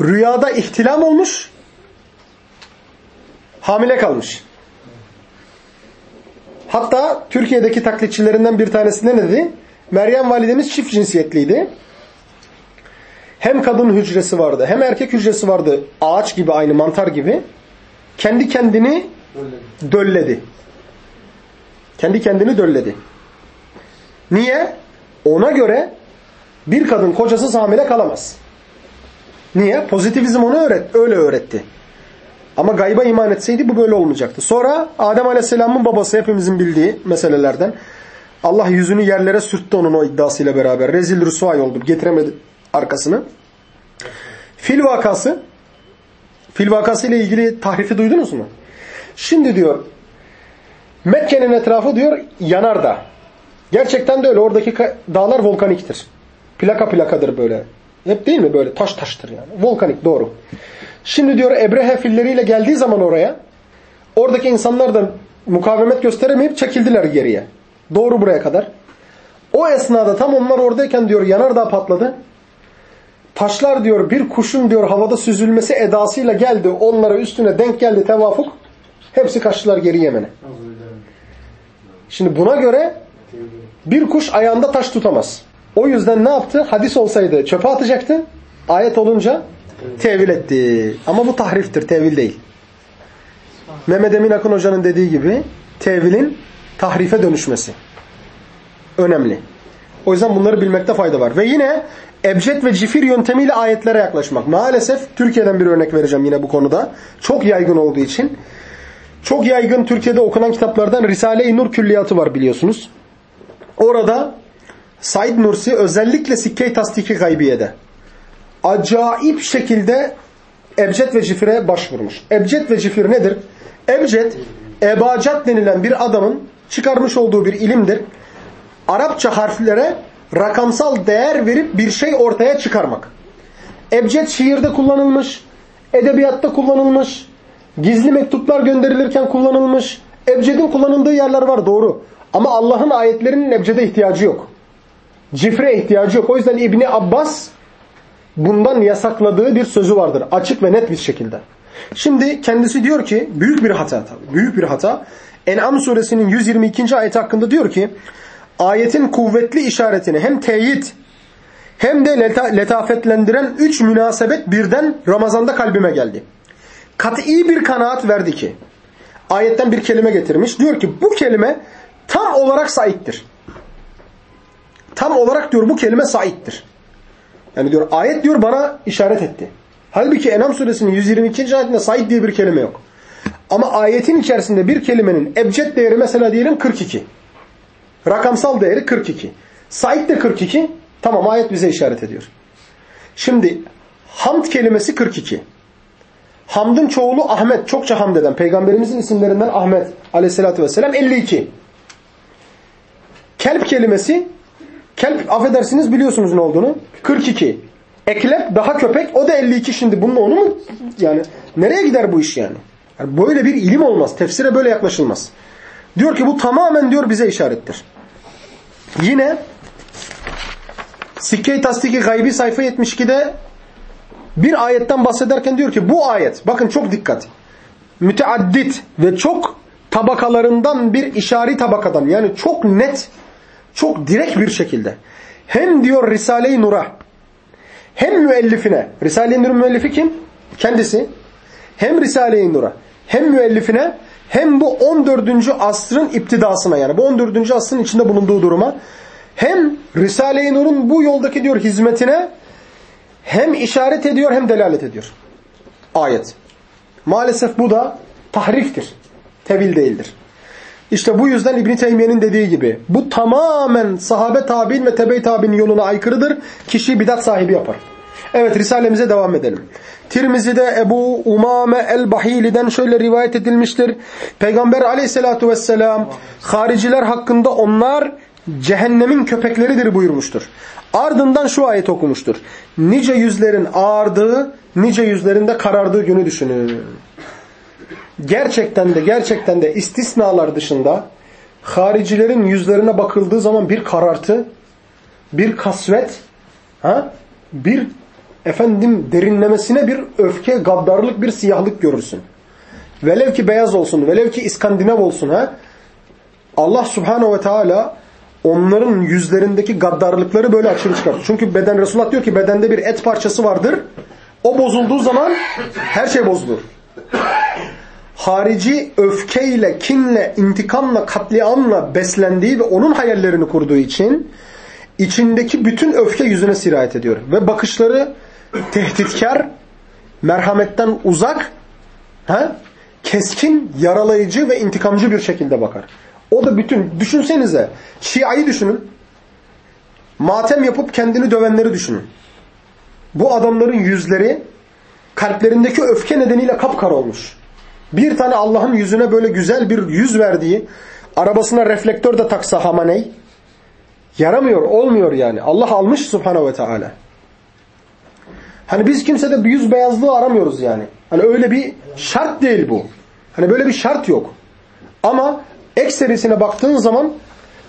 rüyada ihtilam olmuş. Hamile kalmış. Hatta Türkiye'deki taklitçilerinden bir tanesi ne dedi? Meryem validemiz çift cinsiyetliydi. Hem kadın hücresi vardı hem erkek hücresi vardı. Ağaç gibi aynı mantar gibi. Kendi kendini dölledi. Kendi kendini dölledi. Niye? Ona göre bir kadın kocasız hamile kalamaz. Niye? Pozitivizm onu öğret, öyle öğretti. Ama gayba iman etseydi bu böyle olmayacaktı. Sonra Adem Aleyhisselam'ın babası hepimizin bildiği meselelerden. Allah yüzünü yerlere sürttü onun o iddiasıyla beraber. Rezil rüsvay oldu. Getiremedi arkasını. Fil vakası Fil vakası ile ilgili tahrifi duydunuz mu? Şimdi diyor Mekke'nin etrafı diyor yanar da. Gerçekten de öyle. Oradaki dağlar volkaniktir. Plaka plakadır böyle. Hep değil mi böyle? Taş taştır yani. Volkanik doğru. Şimdi diyor Ebrehe filleriyle geldiği zaman oraya oradaki insanlar da mukavemet gösteremeyip çekildiler geriye. Doğru buraya kadar. O esnada tam onlar oradayken diyor yanardağ patladı. taşlar diyor bir kuşun diyor havada süzülmesi edasıyla geldi. Onlara üstüne denk geldi tevafuk. Hepsi kaçtılar geri Yemen'e. Şimdi buna göre bir kuş ayağında taş tutamaz. O yüzden ne yaptı? Hadis olsaydı çöpe atacaktı. Ayet olunca tevil etti. Ama bu tahriftir, tevil değil. Mehmet Emin Akın Hoca'nın dediği gibi tevilin tahrife dönüşmesi. Önemli. O yüzden bunları bilmekte fayda var. Ve yine ebced ve cifir yöntemiyle ayetlere yaklaşmak. Maalesef Türkiye'den bir örnek vereceğim yine bu konuda. Çok yaygın olduğu için. Çok yaygın Türkiye'de okunan kitaplardan Risale-i Nur Külliyatı var biliyorsunuz. Orada Said Nursi özellikle Sikke-i Tasdiki Gaybiye'de acayip şekilde ebced ve cifire başvurmuş. Ebced ve cifir nedir? Ebced, ebacat denilen bir adamın çıkarmış olduğu bir ilimdir. Arapça harflere rakamsal değer verip bir şey ortaya çıkarmak. Ebced şiirde kullanılmış, edebiyatta kullanılmış, gizli mektuplar gönderilirken kullanılmış. Ebced'in kullanıldığı yerler var doğru. Ama Allah'ın ayetlerinin ebcede ihtiyacı yok. Cifre ihtiyacı yok. O yüzden İbni Abbas bundan yasakladığı bir sözü vardır. Açık ve net bir şekilde. Şimdi kendisi diyor ki büyük bir hata. Büyük bir hata. En'am suresinin 122. ayet hakkında diyor ki ayetin kuvvetli işaretini hem teyit hem de leta letafetlendiren üç münasebet birden Ramazan'da kalbime geldi. Kat'i bir kanaat verdi ki ayetten bir kelime getirmiş. Diyor ki bu kelime tam olarak saittir. Tam olarak diyor bu kelime saittir. Yani diyor ayet diyor bana işaret etti. Halbuki Enam suresinin 122. ayetinde Said diye bir kelime yok. Ama ayetin içerisinde bir kelimenin ebced değeri mesela diyelim 42. Rakamsal değeri 42. Said de 42. Tamam ayet bize işaret ediyor. Şimdi hamd kelimesi 42. Hamdın çoğulu Ahmet. Çokça hamd eden. Peygamberimizin isimlerinden Ahmet aleyhissalatü vesselam 52. Kelp kelimesi kelp affedersiniz biliyorsunuz ne olduğunu. 42. Eklep daha köpek o da 52 şimdi bunun onu mu yani nereye gider bu iş yani? yani böyle bir ilim olmaz. Tefsire böyle yaklaşılmaz. Diyor ki bu tamamen diyor bize işarettir. Yine Sikke-i Tasdiki Gaybi sayfa 72'de bir ayetten bahsederken diyor ki bu ayet bakın çok dikkat. Müteaddit ve çok tabakalarından bir işari tabakadan yani çok net çok direkt bir şekilde hem diyor Risale-i Nur'a hem müellifine, Risale-i Nur'un müellifi kim? Kendisi. Hem Risale-i Nur'a hem müellifine hem bu 14. asrın iptidasına yani bu 14. asrın içinde bulunduğu duruma hem Risale-i Nur'un bu yoldaki diyor hizmetine hem işaret ediyor hem delalet ediyor. Ayet. Maalesef bu da tahriftir. Tevil değildir. İşte bu yüzden İbn Teymiye'nin dediği gibi bu tamamen sahabe tabi'in ve tebe tabi'nin yoluna aykırıdır. Kişi bidat sahibi yapar. Evet risalemize devam edelim. Tirmizi'de Ebu Umame el-Bahili'den şöyle rivayet edilmiştir. Peygamber aleyhissalatu vesselam hariciler hakkında onlar cehennemin köpekleridir buyurmuştur. Ardından şu ayet okumuştur. Nice yüzlerin ağardığı, nice yüzlerinde karardığı günü düşünün gerçekten de gerçekten de istisnalar dışında haricilerin yüzlerine bakıldığı zaman bir karartı, bir kasvet, ha? bir efendim derinlemesine bir öfke, gaddarlık, bir siyahlık görürsün. Velev ki beyaz olsun, velev ki İskandinav olsun. ha? Allah subhanehu ve teala onların yüzlerindeki gaddarlıkları böyle açığa çıkartır. Çünkü beden Resulullah diyor ki bedende bir et parçası vardır. O bozulduğu zaman her şey bozulur harici öfkeyle, kinle, intikamla, katliamla beslendiği ve onun hayallerini kurduğu için içindeki bütün öfke yüzüne sirayet ediyor. Ve bakışları tehditkar, merhametten uzak, he? keskin, yaralayıcı ve intikamcı bir şekilde bakar. O da bütün, düşünsenize, Şia'yı düşünün, matem yapıp kendini dövenleri düşünün. Bu adamların yüzleri kalplerindeki öfke nedeniyle kapkara olmuş bir tane Allah'ın yüzüne böyle güzel bir yüz verdiği, arabasına reflektör de taksa hamaney, yaramıyor, olmuyor yani. Allah almış subhanahu ve teala. Hani biz kimsede bir yüz beyazlığı aramıyoruz yani. Hani öyle bir şart değil bu. Hani böyle bir şart yok. Ama ekserisine baktığın zaman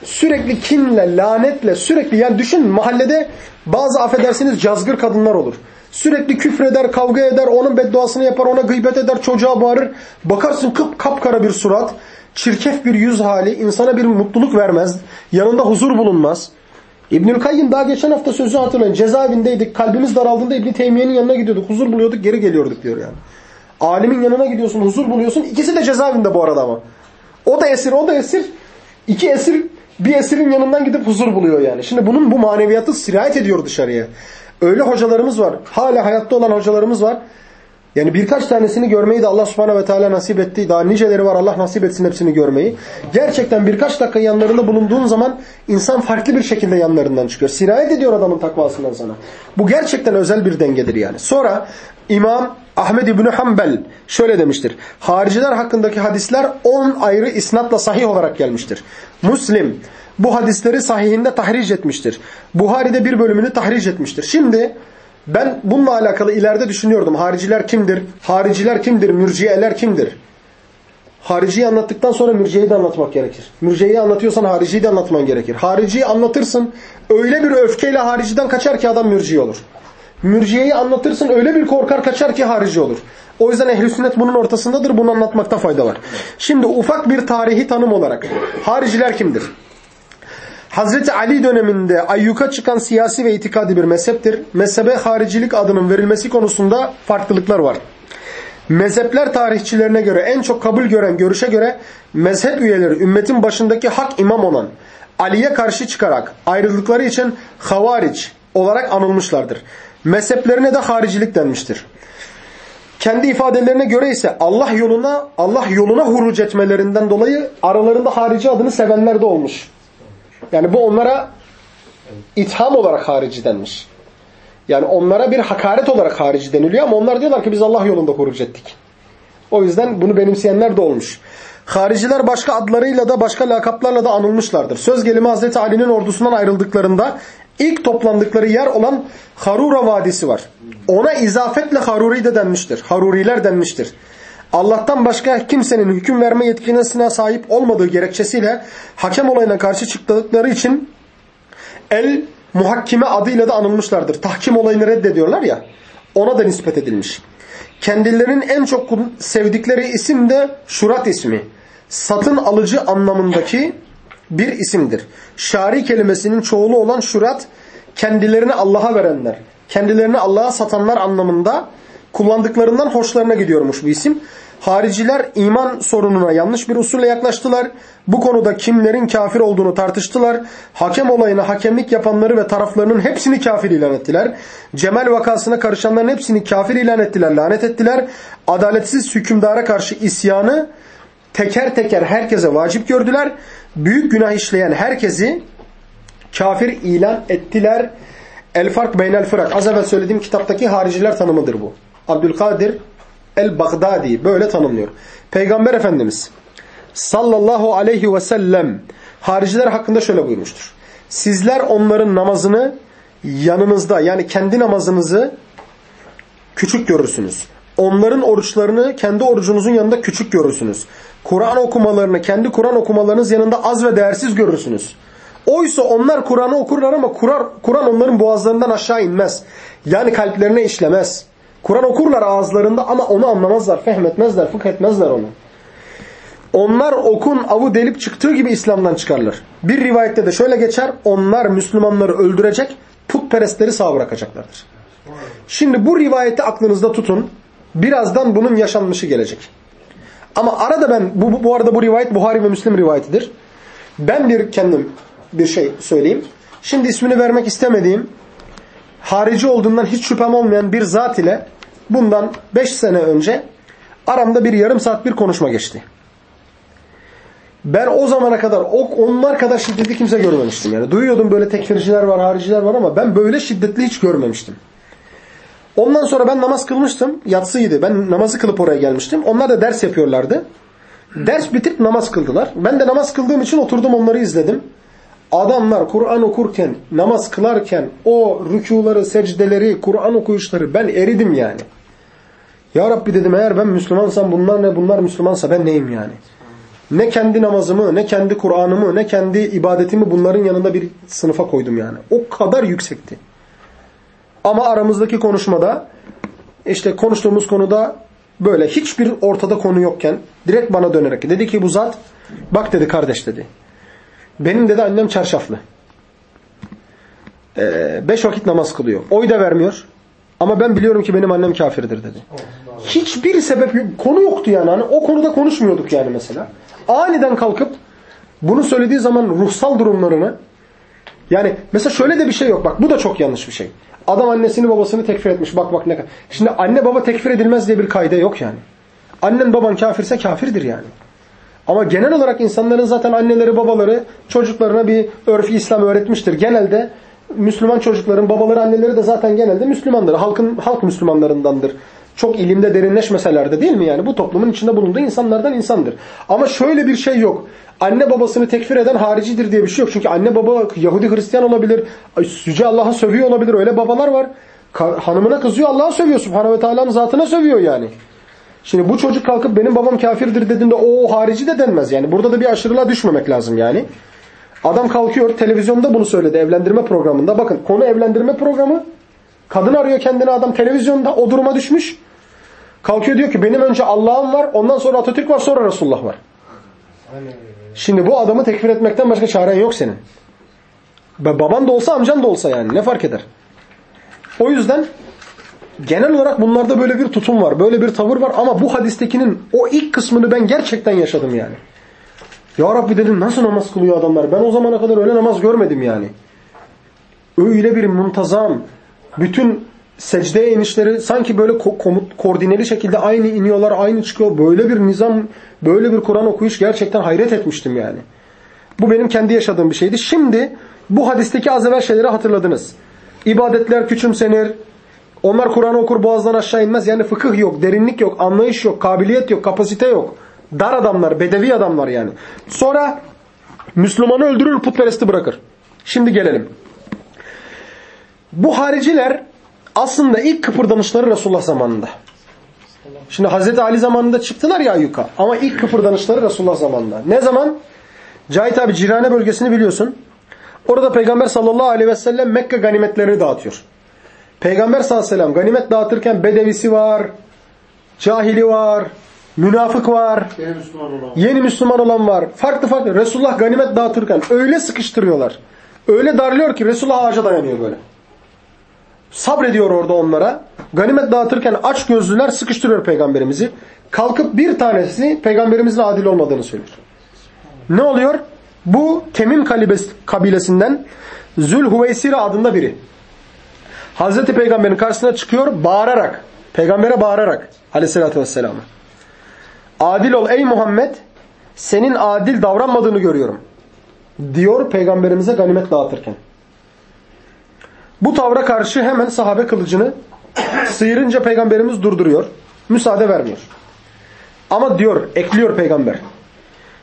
sürekli kinle, lanetle, sürekli yani düşün mahallede bazı affedersiniz cazgır kadınlar olur. Sürekli küfreder, kavga eder, onun bedduasını yapar, ona gıybet eder, çocuğa bağırır. Bakarsın kıp kapkara bir surat, çirkef bir yüz hali, insana bir mutluluk vermez, yanında huzur bulunmaz. İbnül Kayyim daha geçen hafta sözü hatırlayın. Cezaevindeydik, kalbimiz daraldığında İbn Teymiye'nin yanına gidiyorduk, huzur buluyorduk, geri geliyorduk diyor yani. Alimin yanına gidiyorsun, huzur buluyorsun. İkisi de cezaevinde bu arada ama. O da esir, o da esir. İki esir bir esirin yanından gidip huzur buluyor yani. Şimdi bunun bu maneviyatı sirayet ediyor dışarıya. Öyle hocalarımız var. Hala hayatta olan hocalarımız var. Yani birkaç tanesini görmeyi de Allah subhanahu ve teala nasip etti. Daha niceleri var Allah nasip etsin hepsini görmeyi. Gerçekten birkaç dakika yanlarında bulunduğun zaman insan farklı bir şekilde yanlarından çıkıyor. Sirayet ediyor adamın takvasından sana. Bu gerçekten özel bir dengedir yani. Sonra İmam Ahmed İbni Hanbel şöyle demiştir. Hariciler hakkındaki hadisler 10 ayrı isnatla sahih olarak gelmiştir. Muslim bu hadisleri sahihinde tahric etmiştir. Buhari'de bir bölümünü tahric etmiştir. Şimdi ben bununla alakalı ileride düşünüyordum. Hariciler kimdir? Hariciler kimdir? Mürciyeler kimdir? Hariciyi anlattıktan sonra mürciyeyi de anlatmak gerekir. Mürciyeyi anlatıyorsan hariciyi de anlatman gerekir. Hariciyi anlatırsın öyle bir öfkeyle hariciden kaçar ki adam mürciye olur. Mürciyeyi anlatırsın öyle bir korkar kaçar ki harici olur. O yüzden ehl sünnet bunun ortasındadır. Bunu anlatmakta fayda var. Şimdi ufak bir tarihi tanım olarak hariciler kimdir? Hazreti Ali döneminde ayyuka çıkan siyasi ve itikadi bir mezheptir. Mezhebe haricilik adının verilmesi konusunda farklılıklar var. Mezhepler tarihçilerine göre en çok kabul gören görüşe göre mezhep üyeleri ümmetin başındaki hak imam olan Ali'ye karşı çıkarak ayrıldıkları için havariç olarak anılmışlardır. Mezheplerine de haricilik denmiştir. Kendi ifadelerine göre ise Allah yoluna Allah yoluna huruc etmelerinden dolayı aralarında harici adını sevenler de olmuş. Yani bu onlara itham olarak harici denmiş. Yani onlara bir hakaret olarak harici deniliyor ama onlar diyorlar ki biz Allah yolunda huruc ettik. O yüzden bunu benimseyenler de olmuş. Hariciler başka adlarıyla da başka lakaplarla da anılmışlardır. Söz gelimi Hazreti Ali'nin ordusundan ayrıldıklarında ilk toplandıkları yer olan Harura Vadisi var. Ona izafetle Haruri de denmiştir. Haruriler denmiştir. Allah'tan başka kimsenin hüküm verme yetkinesine sahip olmadığı gerekçesiyle hakem olayına karşı çıktıkları için el muhakkime adıyla da anılmışlardır. Tahkim olayını reddediyorlar ya ona da nispet edilmiş. Kendilerinin en çok sevdikleri isim de Şurat ismi. Satın alıcı anlamındaki bir isimdir. Şari kelimesinin çoğulu olan şurat kendilerini Allah'a verenler, kendilerini Allah'a satanlar anlamında kullandıklarından hoşlarına gidiyormuş bu isim. Hariciler iman sorununa yanlış bir usulle yaklaştılar. Bu konuda kimlerin kafir olduğunu tartıştılar. Hakem olayına hakemlik yapanları ve taraflarının hepsini kafir ilan ettiler. Cemal vakasına karışanların hepsini kafir ilan ettiler, lanet ettiler. Adaletsiz hükümdara karşı isyanı teker teker herkese vacip gördüler. Büyük günah işleyen herkesi kafir ilan ettiler. El fark beynel fırak. Az evvel söylediğim kitaptaki hariciler tanımıdır bu. Abdülkadir el-Baghdadi böyle tanımlıyor. Peygamber Efendimiz sallallahu aleyhi ve sellem hariciler hakkında şöyle buyurmuştur. Sizler onların namazını yanınızda yani kendi namazınızı küçük görürsünüz. Onların oruçlarını kendi orucunuzun yanında küçük görürsünüz. Kur'an okumalarını kendi Kur'an okumalarınız yanında az ve değersiz görürsünüz. Oysa onlar Kur'an'ı okurlar ama Kur'an onların boğazlarından aşağı inmez. Yani kalplerine işlemez. Kur'an okurlar ağızlarında ama onu anlamazlar, fehmetmezler, fıkh etmezler onu. Onlar okun avı delip çıktığı gibi İslam'dan çıkarlar. Bir rivayette de şöyle geçer. Onlar Müslümanları öldürecek, putperestleri sağ bırakacaklardır. Şimdi bu rivayeti aklınızda tutun. Birazdan bunun yaşanmışı gelecek. Ama arada ben, bu, bu arada bu rivayet Buhari ve Müslim rivayetidir. Ben bir kendim bir şey söyleyeyim. Şimdi ismini vermek istemediğim, harici olduğundan hiç şüphem olmayan bir zat ile bundan 5 sene önce aramda bir yarım saat bir konuşma geçti. Ben o zamana kadar onlar kadar şiddetli kimse görmemiştim. Yani duyuyordum böyle tekfirciler var, hariciler var ama ben böyle şiddetli hiç görmemiştim. Ondan sonra ben namaz kılmıştım. Yatsıydı. Ben namazı kılıp oraya gelmiştim. Onlar da ders yapıyorlardı. Ders bitip namaz kıldılar. Ben de namaz kıldığım için oturdum onları izledim. Adamlar Kur'an okurken, namaz kılarken o rükuları, secdeleri, Kur'an okuyuşları ben eridim yani. Ya Rabbi dedim eğer ben Müslümansam bunlar ne bunlar Müslümansa ben neyim yani. Ne kendi namazımı, ne kendi Kur'an'ımı, ne kendi ibadetimi bunların yanında bir sınıfa koydum yani. O kadar yüksekti. Ama aramızdaki konuşmada işte konuştuğumuz konuda böyle hiçbir ortada konu yokken direkt bana dönerek dedi ki bu zat bak dedi kardeş dedi. Benim dedi annem çarşaflı. Ee, beş vakit namaz kılıyor. Oy da vermiyor. Ama ben biliyorum ki benim annem kafirdir dedi. Hiçbir sebep yok. Konu yoktu yani. Hani o konuda konuşmuyorduk yani mesela. Aniden kalkıp bunu söylediği zaman ruhsal durumlarını yani mesela şöyle de bir şey yok. Bak bu da çok yanlış bir şey. Adam annesini babasını tekfir etmiş. Bak bak ne kadar. Şimdi anne baba tekfir edilmez diye bir kaide yok yani. Annen baban kafirse kafirdir yani. Ama genel olarak insanların zaten anneleri babaları çocuklarına bir örfi İslam öğretmiştir. Genelde Müslüman çocukların babaları anneleri de zaten genelde Müslümandır. Halkın halk Müslümanlarındandır. Çok ilimde derinleşmeseler de değil mi yani? Bu toplumun içinde bulunduğu insanlardan insandır. Ama şöyle bir şey yok. Anne babasını tekfir eden haricidir diye bir şey yok. Çünkü anne baba Yahudi Hristiyan olabilir. Yüce Allah'a sövüyor olabilir. Öyle babalar var. Hanımına kızıyor Allah'a sövüyor. Subhanahu ve Teala'nın zatına sövüyor yani. Şimdi bu çocuk kalkıp benim babam kafirdir dediğinde o harici de denmez. Yani burada da bir aşırılığa düşmemek lazım yani. Adam kalkıyor televizyonda bunu söyledi evlendirme programında. Bakın konu evlendirme programı. Kadın arıyor kendini adam televizyonda o duruma düşmüş. Kalkıyor diyor ki benim önce Allah'ım var ondan sonra Atatürk var sonra Resulullah var. Şimdi bu adamı tekfir etmekten başka çaren yok senin. Baban da olsa amcan da olsa yani ne fark eder? O yüzden genel olarak bunlarda böyle bir tutum var. Böyle bir tavır var ama bu hadistekinin o ilk kısmını ben gerçekten yaşadım yani. Ya Rabbi dedim nasıl namaz kılıyor adamlar? Ben o zamana kadar öyle namaz görmedim yani. Öyle bir muntazam, bütün secdeye inişleri sanki böyle ko komut, koordineli şekilde aynı iniyorlar, aynı çıkıyor. Böyle bir nizam, böyle bir Kur'an okuyuş gerçekten hayret etmiştim yani. Bu benim kendi yaşadığım bir şeydi. Şimdi bu hadisteki az evvel şeyleri hatırladınız. İbadetler küçümsenir. Onlar Kur'an okur boğazdan aşağı inmez. Yani fıkıh yok, derinlik yok, anlayış yok, kabiliyet yok, kapasite yok. Dar adamlar, bedevi adamlar yani. Sonra Müslümanı öldürür, putperesti bırakır. Şimdi gelelim. Bu hariciler aslında ilk kıpırdanışları Resulullah zamanında. Şimdi Hazreti Ali zamanında çıktılar ya yuka. Ama ilk kıpırdanışları Resulullah zamanında. Ne zaman? Cahit abi Cirane bölgesini biliyorsun. Orada Peygamber sallallahu aleyhi ve sellem Mekke ganimetlerini dağıtıyor. Peygamber sallallahu aleyhi ve sellem ganimet dağıtırken bedevisi var, cahili var, münafık var, Yeni Müslüman olan. yeni Müslüman olan var. Farklı farklı. Resulullah ganimet dağıtırken öyle sıkıştırıyorlar. Öyle darlıyor ki Resulullah ağaca dayanıyor böyle. Sabrediyor orada onlara. Ganimet dağıtırken aç gözlüler sıkıştırıyor peygamberimizi. Kalkıp bir tanesi peygamberimizin adil olmadığını söylüyor. Ne oluyor? Bu Temim kabilesinden Zülhüveysire adında biri. Hazreti Peygamber'in karşısına çıkıyor bağırarak. Peygambere bağırarak aleyhissalatü vesselam'a. Adil ol ey Muhammed senin adil davranmadığını görüyorum. Diyor peygamberimize ganimet dağıtırken. Bu tavra karşı hemen sahabe kılıcını sıyırınca peygamberimiz durduruyor. Müsaade vermiyor. Ama diyor, ekliyor peygamber.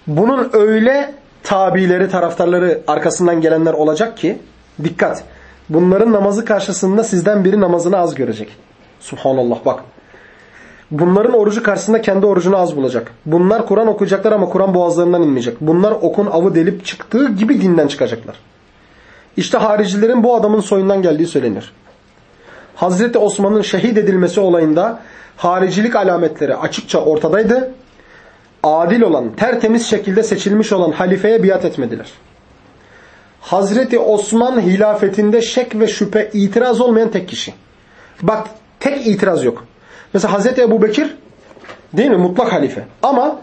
Bunun öyle tabileri, taraftarları arkasından gelenler olacak ki dikkat. Bunların namazı karşısında sizden biri namazını az görecek. Subhanallah bak. Bunların orucu karşısında kendi orucunu az bulacak. Bunlar Kur'an okuyacaklar ama Kur'an boğazlarından inmeyecek. Bunlar okun avı delip çıktığı gibi dinden çıkacaklar. İşte haricilerin bu adamın soyundan geldiği söylenir. Hazreti Osman'ın şehit edilmesi olayında haricilik alametleri açıkça ortadaydı. Adil olan, tertemiz şekilde seçilmiş olan halifeye biat etmediler. Hazreti Osman hilafetinde şek ve şüphe itiraz olmayan tek kişi. Bak tek itiraz yok. Mesela Hazreti Ebu Bekir değil mi mutlak halife. Ama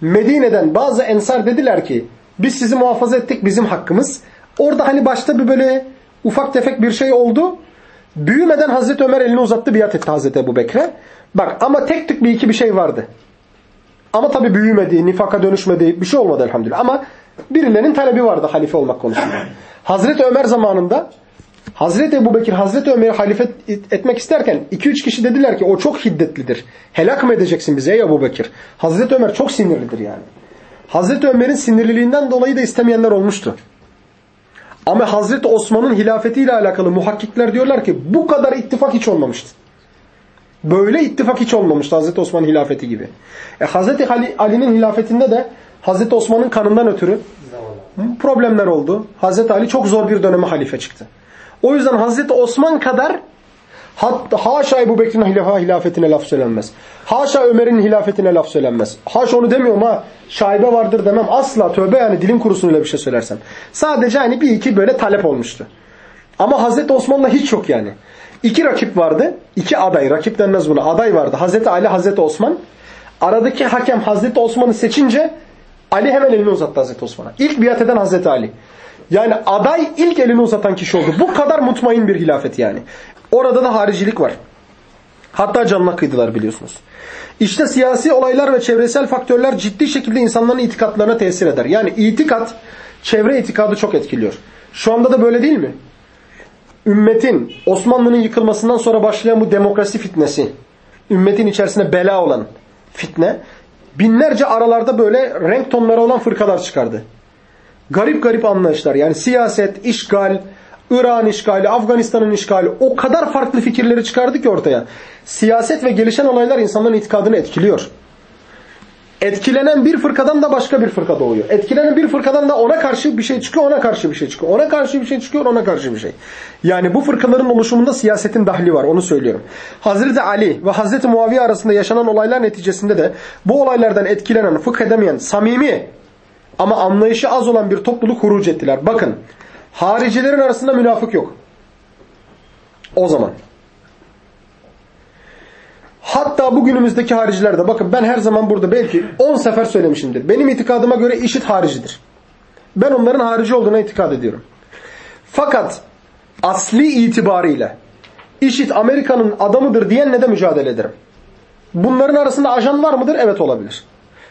Medine'den bazı ensar dediler ki biz sizi muhafaza ettik bizim hakkımız. Orada hani başta bir böyle ufak tefek bir şey oldu. Büyümeden Hazreti Ömer elini uzattı biat etti Hazreti Ebu Bekir'e. Bak ama tek tük bir iki bir şey vardı. Ama tabi büyümedi, nifaka dönüşmedi bir şey olmadı elhamdülillah. Ama birilerinin talebi vardı halife olmak konusunda. Hazreti Ömer zamanında Hazreti Ebu Bekir Hazreti Ömer'i halife etmek isterken 2-3 kişi dediler ki o çok hiddetlidir. Helak mı edeceksin bize ey Ebu Bekir? Hazreti Ömer çok sinirlidir yani. Hazreti Ömer'in sinirliliğinden dolayı da istemeyenler olmuştu. Ama Hazreti Osman'ın hilafetiyle alakalı muhakkikler diyorlar ki bu kadar ittifak hiç olmamıştı. Böyle ittifak hiç olmamıştı Hazreti Osman hilafeti gibi. E, Hazreti Ali, Ali'nin hilafetinde de Hazreti Osman'ın kanından ötürü problemler oldu. Hazreti Ali çok zor bir döneme halife çıktı. O yüzden Hazreti Osman kadar hatta haşa Ebu Bekir'in hilafetine laf söylenmez. Haşa Ömer'in hilafetine laf söylenmez. Haşa onu demiyorum ha. Şaibe vardır demem. Asla tövbe yani dilim kurusun öyle bir şey söylersem. Sadece hani bir iki böyle talep olmuştu. Ama Hazreti Osman'la hiç yok yani. İki rakip vardı. iki aday. Rakip denmez buna. Aday vardı. Hazreti Ali, Hazreti Osman. Aradaki hakem Hazreti Osman'ı seçince Ali hemen elini uzattı Hazreti Osman'a. İlk biat eden Hazreti Ali. Yani aday ilk elini uzatan kişi oldu. Bu kadar mutmain bir hilafet yani. Orada da haricilik var. Hatta canına kıydılar biliyorsunuz. İşte siyasi olaylar ve çevresel faktörler ciddi şekilde insanların itikatlarına tesir eder. Yani itikat, çevre itikadı çok etkiliyor. Şu anda da böyle değil mi? Ümmetin, Osmanlı'nın yıkılmasından sonra başlayan bu demokrasi fitnesi, ümmetin içerisinde bela olan fitne, binlerce aralarda böyle renk tonları olan fırkalar çıkardı. Garip garip anlayışlar yani siyaset, işgal, İran işgali, Afganistan'ın işgali o kadar farklı fikirleri çıkardı ki ortaya. Siyaset ve gelişen olaylar insanların itikadını etkiliyor. Etkilenen bir fırkadan da başka bir fırka doğuyor. Etkilenen bir fırkadan da ona karşı bir şey çıkıyor, ona karşı bir şey çıkıyor. Ona karşı bir şey çıkıyor, ona karşı bir şey. Yani bu fırkaların oluşumunda siyasetin dahli var, onu söylüyorum. Hazreti Ali ve Hazreti Muaviye arasında yaşanan olaylar neticesinde de bu olaylardan etkilenen, fıkh edemeyen, samimi ama anlayışı az olan bir topluluk huruc ettiler. Bakın, haricilerin arasında münafık yok. O zaman. Hatta bugünümüzdeki haricilerde bakın ben her zaman burada belki 10 sefer söylemişimdir. Benim itikadıma göre işit haricidir. Ben onların harici olduğuna itikad ediyorum. Fakat asli itibariyle işit Amerika'nın adamıdır diyenle de mücadele ederim. Bunların arasında ajan var mıdır? Evet olabilir.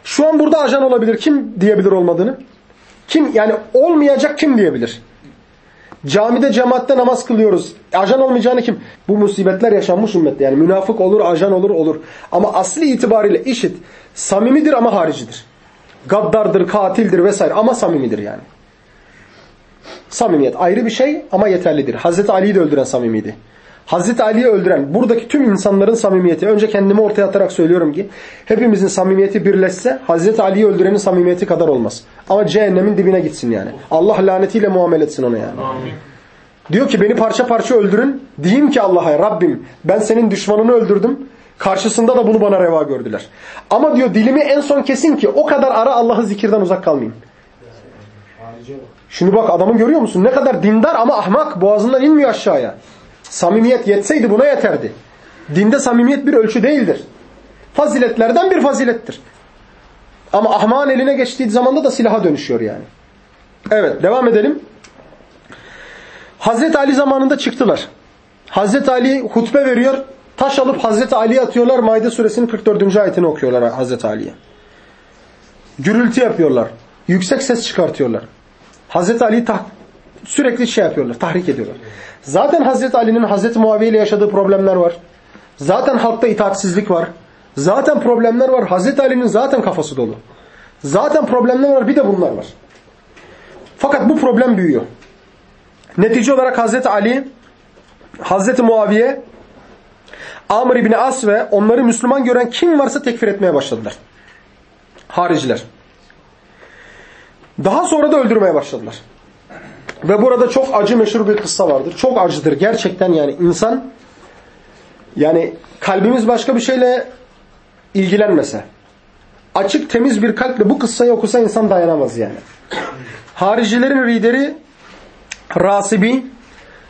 Şu an burada ajan olabilir. Kim diyebilir olmadığını? Kim yani olmayacak kim diyebilir? Camide cemaatte namaz kılıyoruz. Ajan olmayacağını kim? Bu musibetler yaşanmış ümmette. Yani münafık olur, ajan olur, olur. Ama asli itibariyle işit samimidir ama haricidir. Gaddardır, katildir vesaire ama samimidir yani. Samimiyet ayrı bir şey ama yeterlidir. Hazreti Ali'yi de öldüren samimiydi. Hazreti Ali'yi öldüren buradaki tüm insanların samimiyeti önce kendimi ortaya atarak söylüyorum ki hepimizin samimiyeti birleşse Hazreti Ali'yi öldürenin samimiyeti kadar olmaz. Ama cehennemin dibine gitsin yani. Allah lanetiyle muamele etsin ona yani. Diyor ki beni parça parça öldürün. Diyeyim ki Allah'a Rabbim ben senin düşmanını öldürdüm. Karşısında da bunu bana reva gördüler. Ama diyor dilimi en son kesin ki o kadar ara Allah'ı zikirden uzak kalmayayım. Şimdi bak adamı görüyor musun? Ne kadar dindar ama ahmak. Boğazından inmiyor aşağıya. Samimiyet yetseydi buna yeterdi. Dinde samimiyet bir ölçü değildir. Faziletlerden bir fazilettir. Ama ahmağın eline geçtiği zamanda da silaha dönüşüyor yani. Evet devam edelim. Hazreti Ali zamanında çıktılar. Hazreti Ali hutbe veriyor. Taş alıp Hazreti Ali'ye atıyorlar. Maide suresinin 44. ayetini okuyorlar Hazreti Ali'ye. Gürültü yapıyorlar. Yüksek ses çıkartıyorlar. Hazreti Ali'yi sürekli şey yapıyorlar. Tahrik ediyorlar. Zaten Hazreti Ali'nin Hazreti Muaviye ile yaşadığı problemler var. Zaten halkta itaatsizlik var. Zaten problemler var. Hazreti Ali'nin zaten kafası dolu. Zaten problemler var. Bir de bunlar var. Fakat bu problem büyüyor. Netice olarak Hazreti Ali, Hazreti Muaviye, Amr İbni As ve onları Müslüman gören kim varsa tekfir etmeye başladılar. Hariciler. Daha sonra da öldürmeye başladılar. Ve burada çok acı meşhur bir kıssa vardır. Çok acıdır. Gerçekten yani insan yani kalbimiz başka bir şeyle ilgilenmese açık temiz bir kalple bu kıssayı okusa insan dayanamaz yani. Haricilerin lideri Rasibi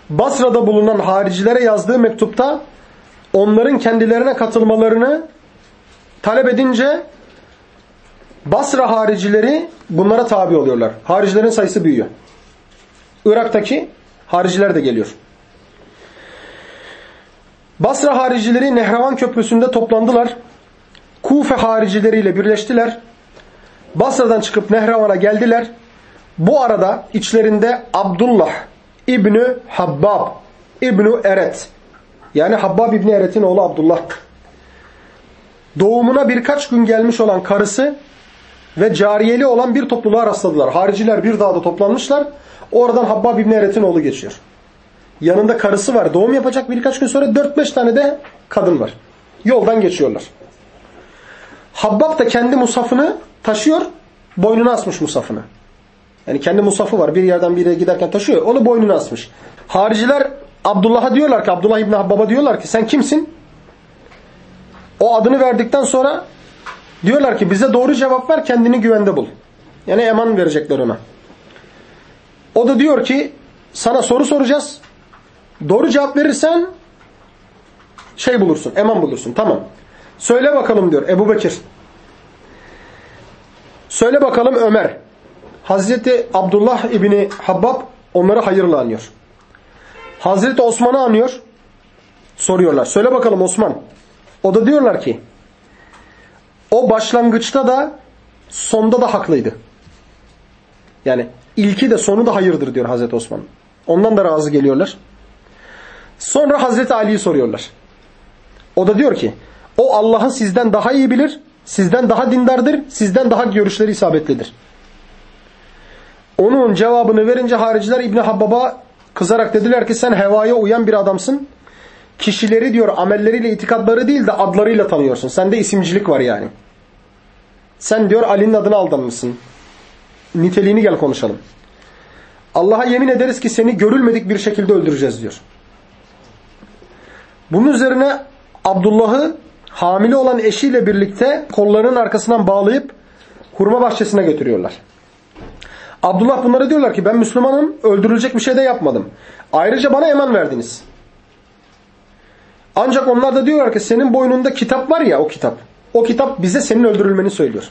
Basra'da bulunan haricilere yazdığı mektupta onların kendilerine katılmalarını talep edince Basra haricileri bunlara tabi oluyorlar. Haricilerin sayısı büyüyor. Irak'taki hariciler de geliyor. Basra haricileri Nehravan Köprüsü'nde toplandılar. Kufe haricileriyle birleştiler. Basra'dan çıkıp Nehravan'a geldiler. Bu arada içlerinde Abdullah İbni Habbab İbni Eret yani Habbab İbni Eret'in oğlu Abdullah doğumuna birkaç gün gelmiş olan karısı ve cariyeli olan bir topluluğa rastladılar. Hariciler bir dağda toplanmışlar. Oradan Habbab İbni Eret'in oğlu geçiyor. Yanında karısı var. Doğum yapacak birkaç gün sonra 4-5 tane de kadın var. Yoldan geçiyorlar. Habbab da kendi musafını taşıyor. boynuna asmış musafını. Yani kendi musafı var. Bir yerden bir yere giderken taşıyor. Onu boynuna asmış. Hariciler Abdullah'a diyorlar ki Abdullah İbni Habbab'a diyorlar ki sen kimsin? O adını verdikten sonra diyorlar ki bize doğru cevap ver kendini güvende bul. Yani eman verecekler ona. O da diyor ki sana soru soracağız. Doğru cevap verirsen şey bulursun, eman bulursun. Tamam. Söyle bakalım diyor Ebu Bekir. Söyle bakalım Ömer. Hazreti Abdullah İbni Habbab onları hayırla anıyor. Hazreti Osman'ı anıyor. Soruyorlar. Söyle bakalım Osman. O da diyorlar ki o başlangıçta da sonda da haklıydı. Yani ilki de sonu da hayırdır diyor Hazreti Osman. Ondan da razı geliyorlar. Sonra Hazreti Ali'yi soruyorlar. O da diyor ki o Allah'ı sizden daha iyi bilir, sizden daha dindardır, sizden daha görüşleri isabetlidir. Onun cevabını verince hariciler İbni Habbab'a kızarak dediler ki sen hevaya uyan bir adamsın. Kişileri diyor amelleriyle itikadları değil de adlarıyla tanıyorsun. Sende isimcilik var yani. Sen diyor Ali'nin adını aldanmışsın. Niteliğini gel konuşalım. Allah'a yemin ederiz ki seni görülmedik bir şekilde öldüreceğiz diyor. Bunun üzerine Abdullah'ı hamile olan eşiyle birlikte kollarının arkasından bağlayıp hurma bahçesine götürüyorlar. Abdullah bunlara diyorlar ki ben Müslümanım öldürülecek bir şey de yapmadım. Ayrıca bana eman verdiniz. Ancak onlar da diyorlar ki senin boynunda kitap var ya o kitap. O kitap bize senin öldürülmeni söylüyor.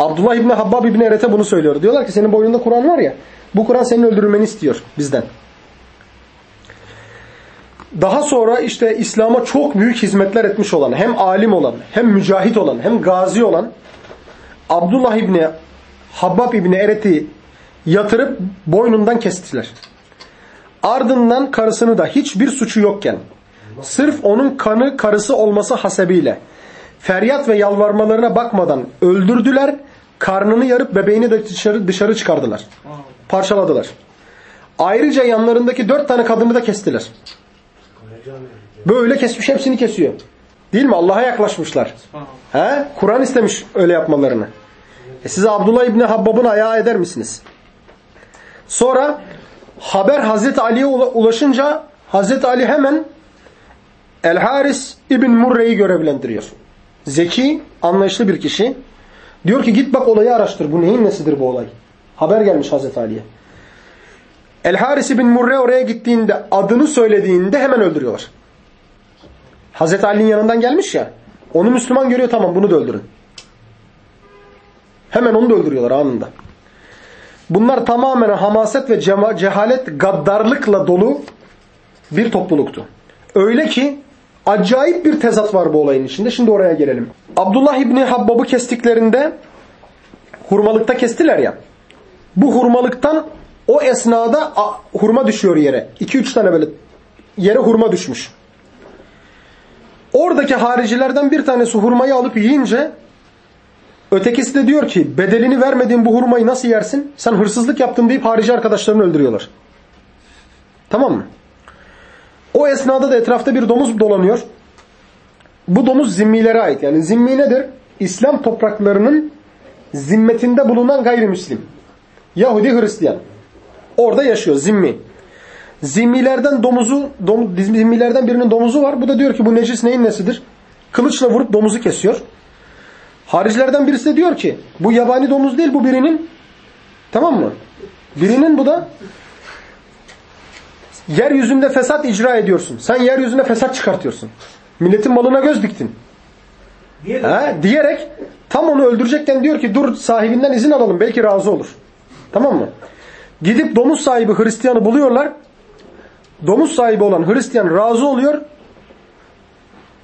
Abdullah İbni Habbab İbni Eret'e bunu söylüyor. Diyorlar ki senin boynunda Kur'an var ya bu Kur'an senin öldürülmeni istiyor bizden. Daha sonra işte İslam'a çok büyük hizmetler etmiş olan, hem alim olan, hem mücahit olan, hem gazi olan Abdullah İbni Habbab İbni Eret'i yatırıp boynundan kestiler. Ardından karısını da hiçbir suçu yokken sırf onun kanı karısı olması hasebiyle feryat ve yalvarmalarına bakmadan öldürdüler. Karnını yarıp bebeğini de dışarı, dışarı çıkardılar. Parçaladılar. Ayrıca yanlarındaki dört tane kadını da kestiler. Böyle kesmiş hepsini kesiyor. Değil mi? Allah'a yaklaşmışlar. He? Kur'an istemiş öyle yapmalarını. E size Abdullah İbni Habbab'ın ayağı eder misiniz? Sonra haber Hazreti Ali'ye ulaşınca Hazreti Ali hemen El Haris İbn Murre'yi görevlendiriyor. Zeki, anlayışlı bir kişi. Diyor ki git bak olayı araştır. Bu neyin nesidir bu olay? Haber gelmiş Hazreti Ali'ye. El Haris İbn Murre oraya gittiğinde adını söylediğinde hemen öldürüyorlar. Hazreti Ali'nin yanından gelmiş ya. Onu Müslüman görüyor tamam bunu da öldürün. Hemen onu da öldürüyorlar anında. Bunlar tamamen hamaset ve cehalet, gaddarlıkla dolu bir topluluktu. Öyle ki acayip bir tezat var bu olayın içinde. Şimdi oraya gelelim. Abdullah İbni Habbab'ı kestiklerinde hurmalıkta kestiler ya. Bu hurmalıktan o esnada hurma düşüyor yere. 2-3 tane böyle yere hurma düşmüş. Oradaki haricilerden bir tanesi hurmayı alıp yiyince ötekisi de diyor ki bedelini vermediğin bu hurmayı nasıl yersin? Sen hırsızlık yaptın deyip harici arkadaşlarını öldürüyorlar. Tamam mı? O esnada da etrafta bir domuz dolanıyor. Bu domuz zimmilere ait. Yani zimmi nedir? İslam topraklarının zimmetinde bulunan gayrimüslim. Yahudi Hristiyan. Orada yaşıyor zimmi. Zimmilerden domuzu, dom, zimmilerden birinin domuzu var. Bu da diyor ki bu necis neyin nesidir? Kılıçla vurup domuzu kesiyor. Haricilerden birisi de diyor ki bu yabani domuz değil bu birinin tamam mı? Birinin bu da yeryüzünde fesat icra ediyorsun. Sen yeryüzüne fesat çıkartıyorsun. Milletin malına göz diktin. Ha, diyerek tam onu öldürecekken diyor ki dur sahibinden izin alalım belki razı olur. Tamam mı? Gidip domuz sahibi Hristiyanı buluyorlar. Domuz sahibi olan Hristiyan razı oluyor.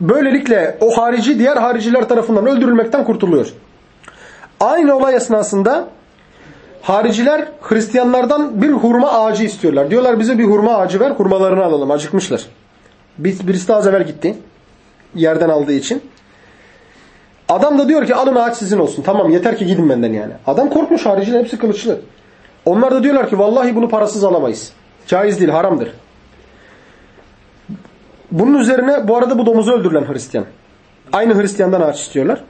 Böylelikle o harici diğer hariciler tarafından öldürülmekten kurtuluyor. Aynı olay esnasında hariciler Hristiyanlardan bir hurma ağacı istiyorlar. Diyorlar bize bir hurma ağacı ver hurmalarını alalım acıkmışlar. Birisi de az evvel gitti. Yerden aldığı için. Adam da diyor ki alın ağaç sizin olsun. Tamam yeter ki gidin benden yani. Adam korkmuş hariciler hepsi kılıçlı. Onlar da diyorlar ki vallahi bunu parasız alamayız. Caiz değil haramdır. Bunun üzerine bu arada bu domuzu öldürülen Hristiyan. Aynı Hristiyandan ağaç istiyorlar.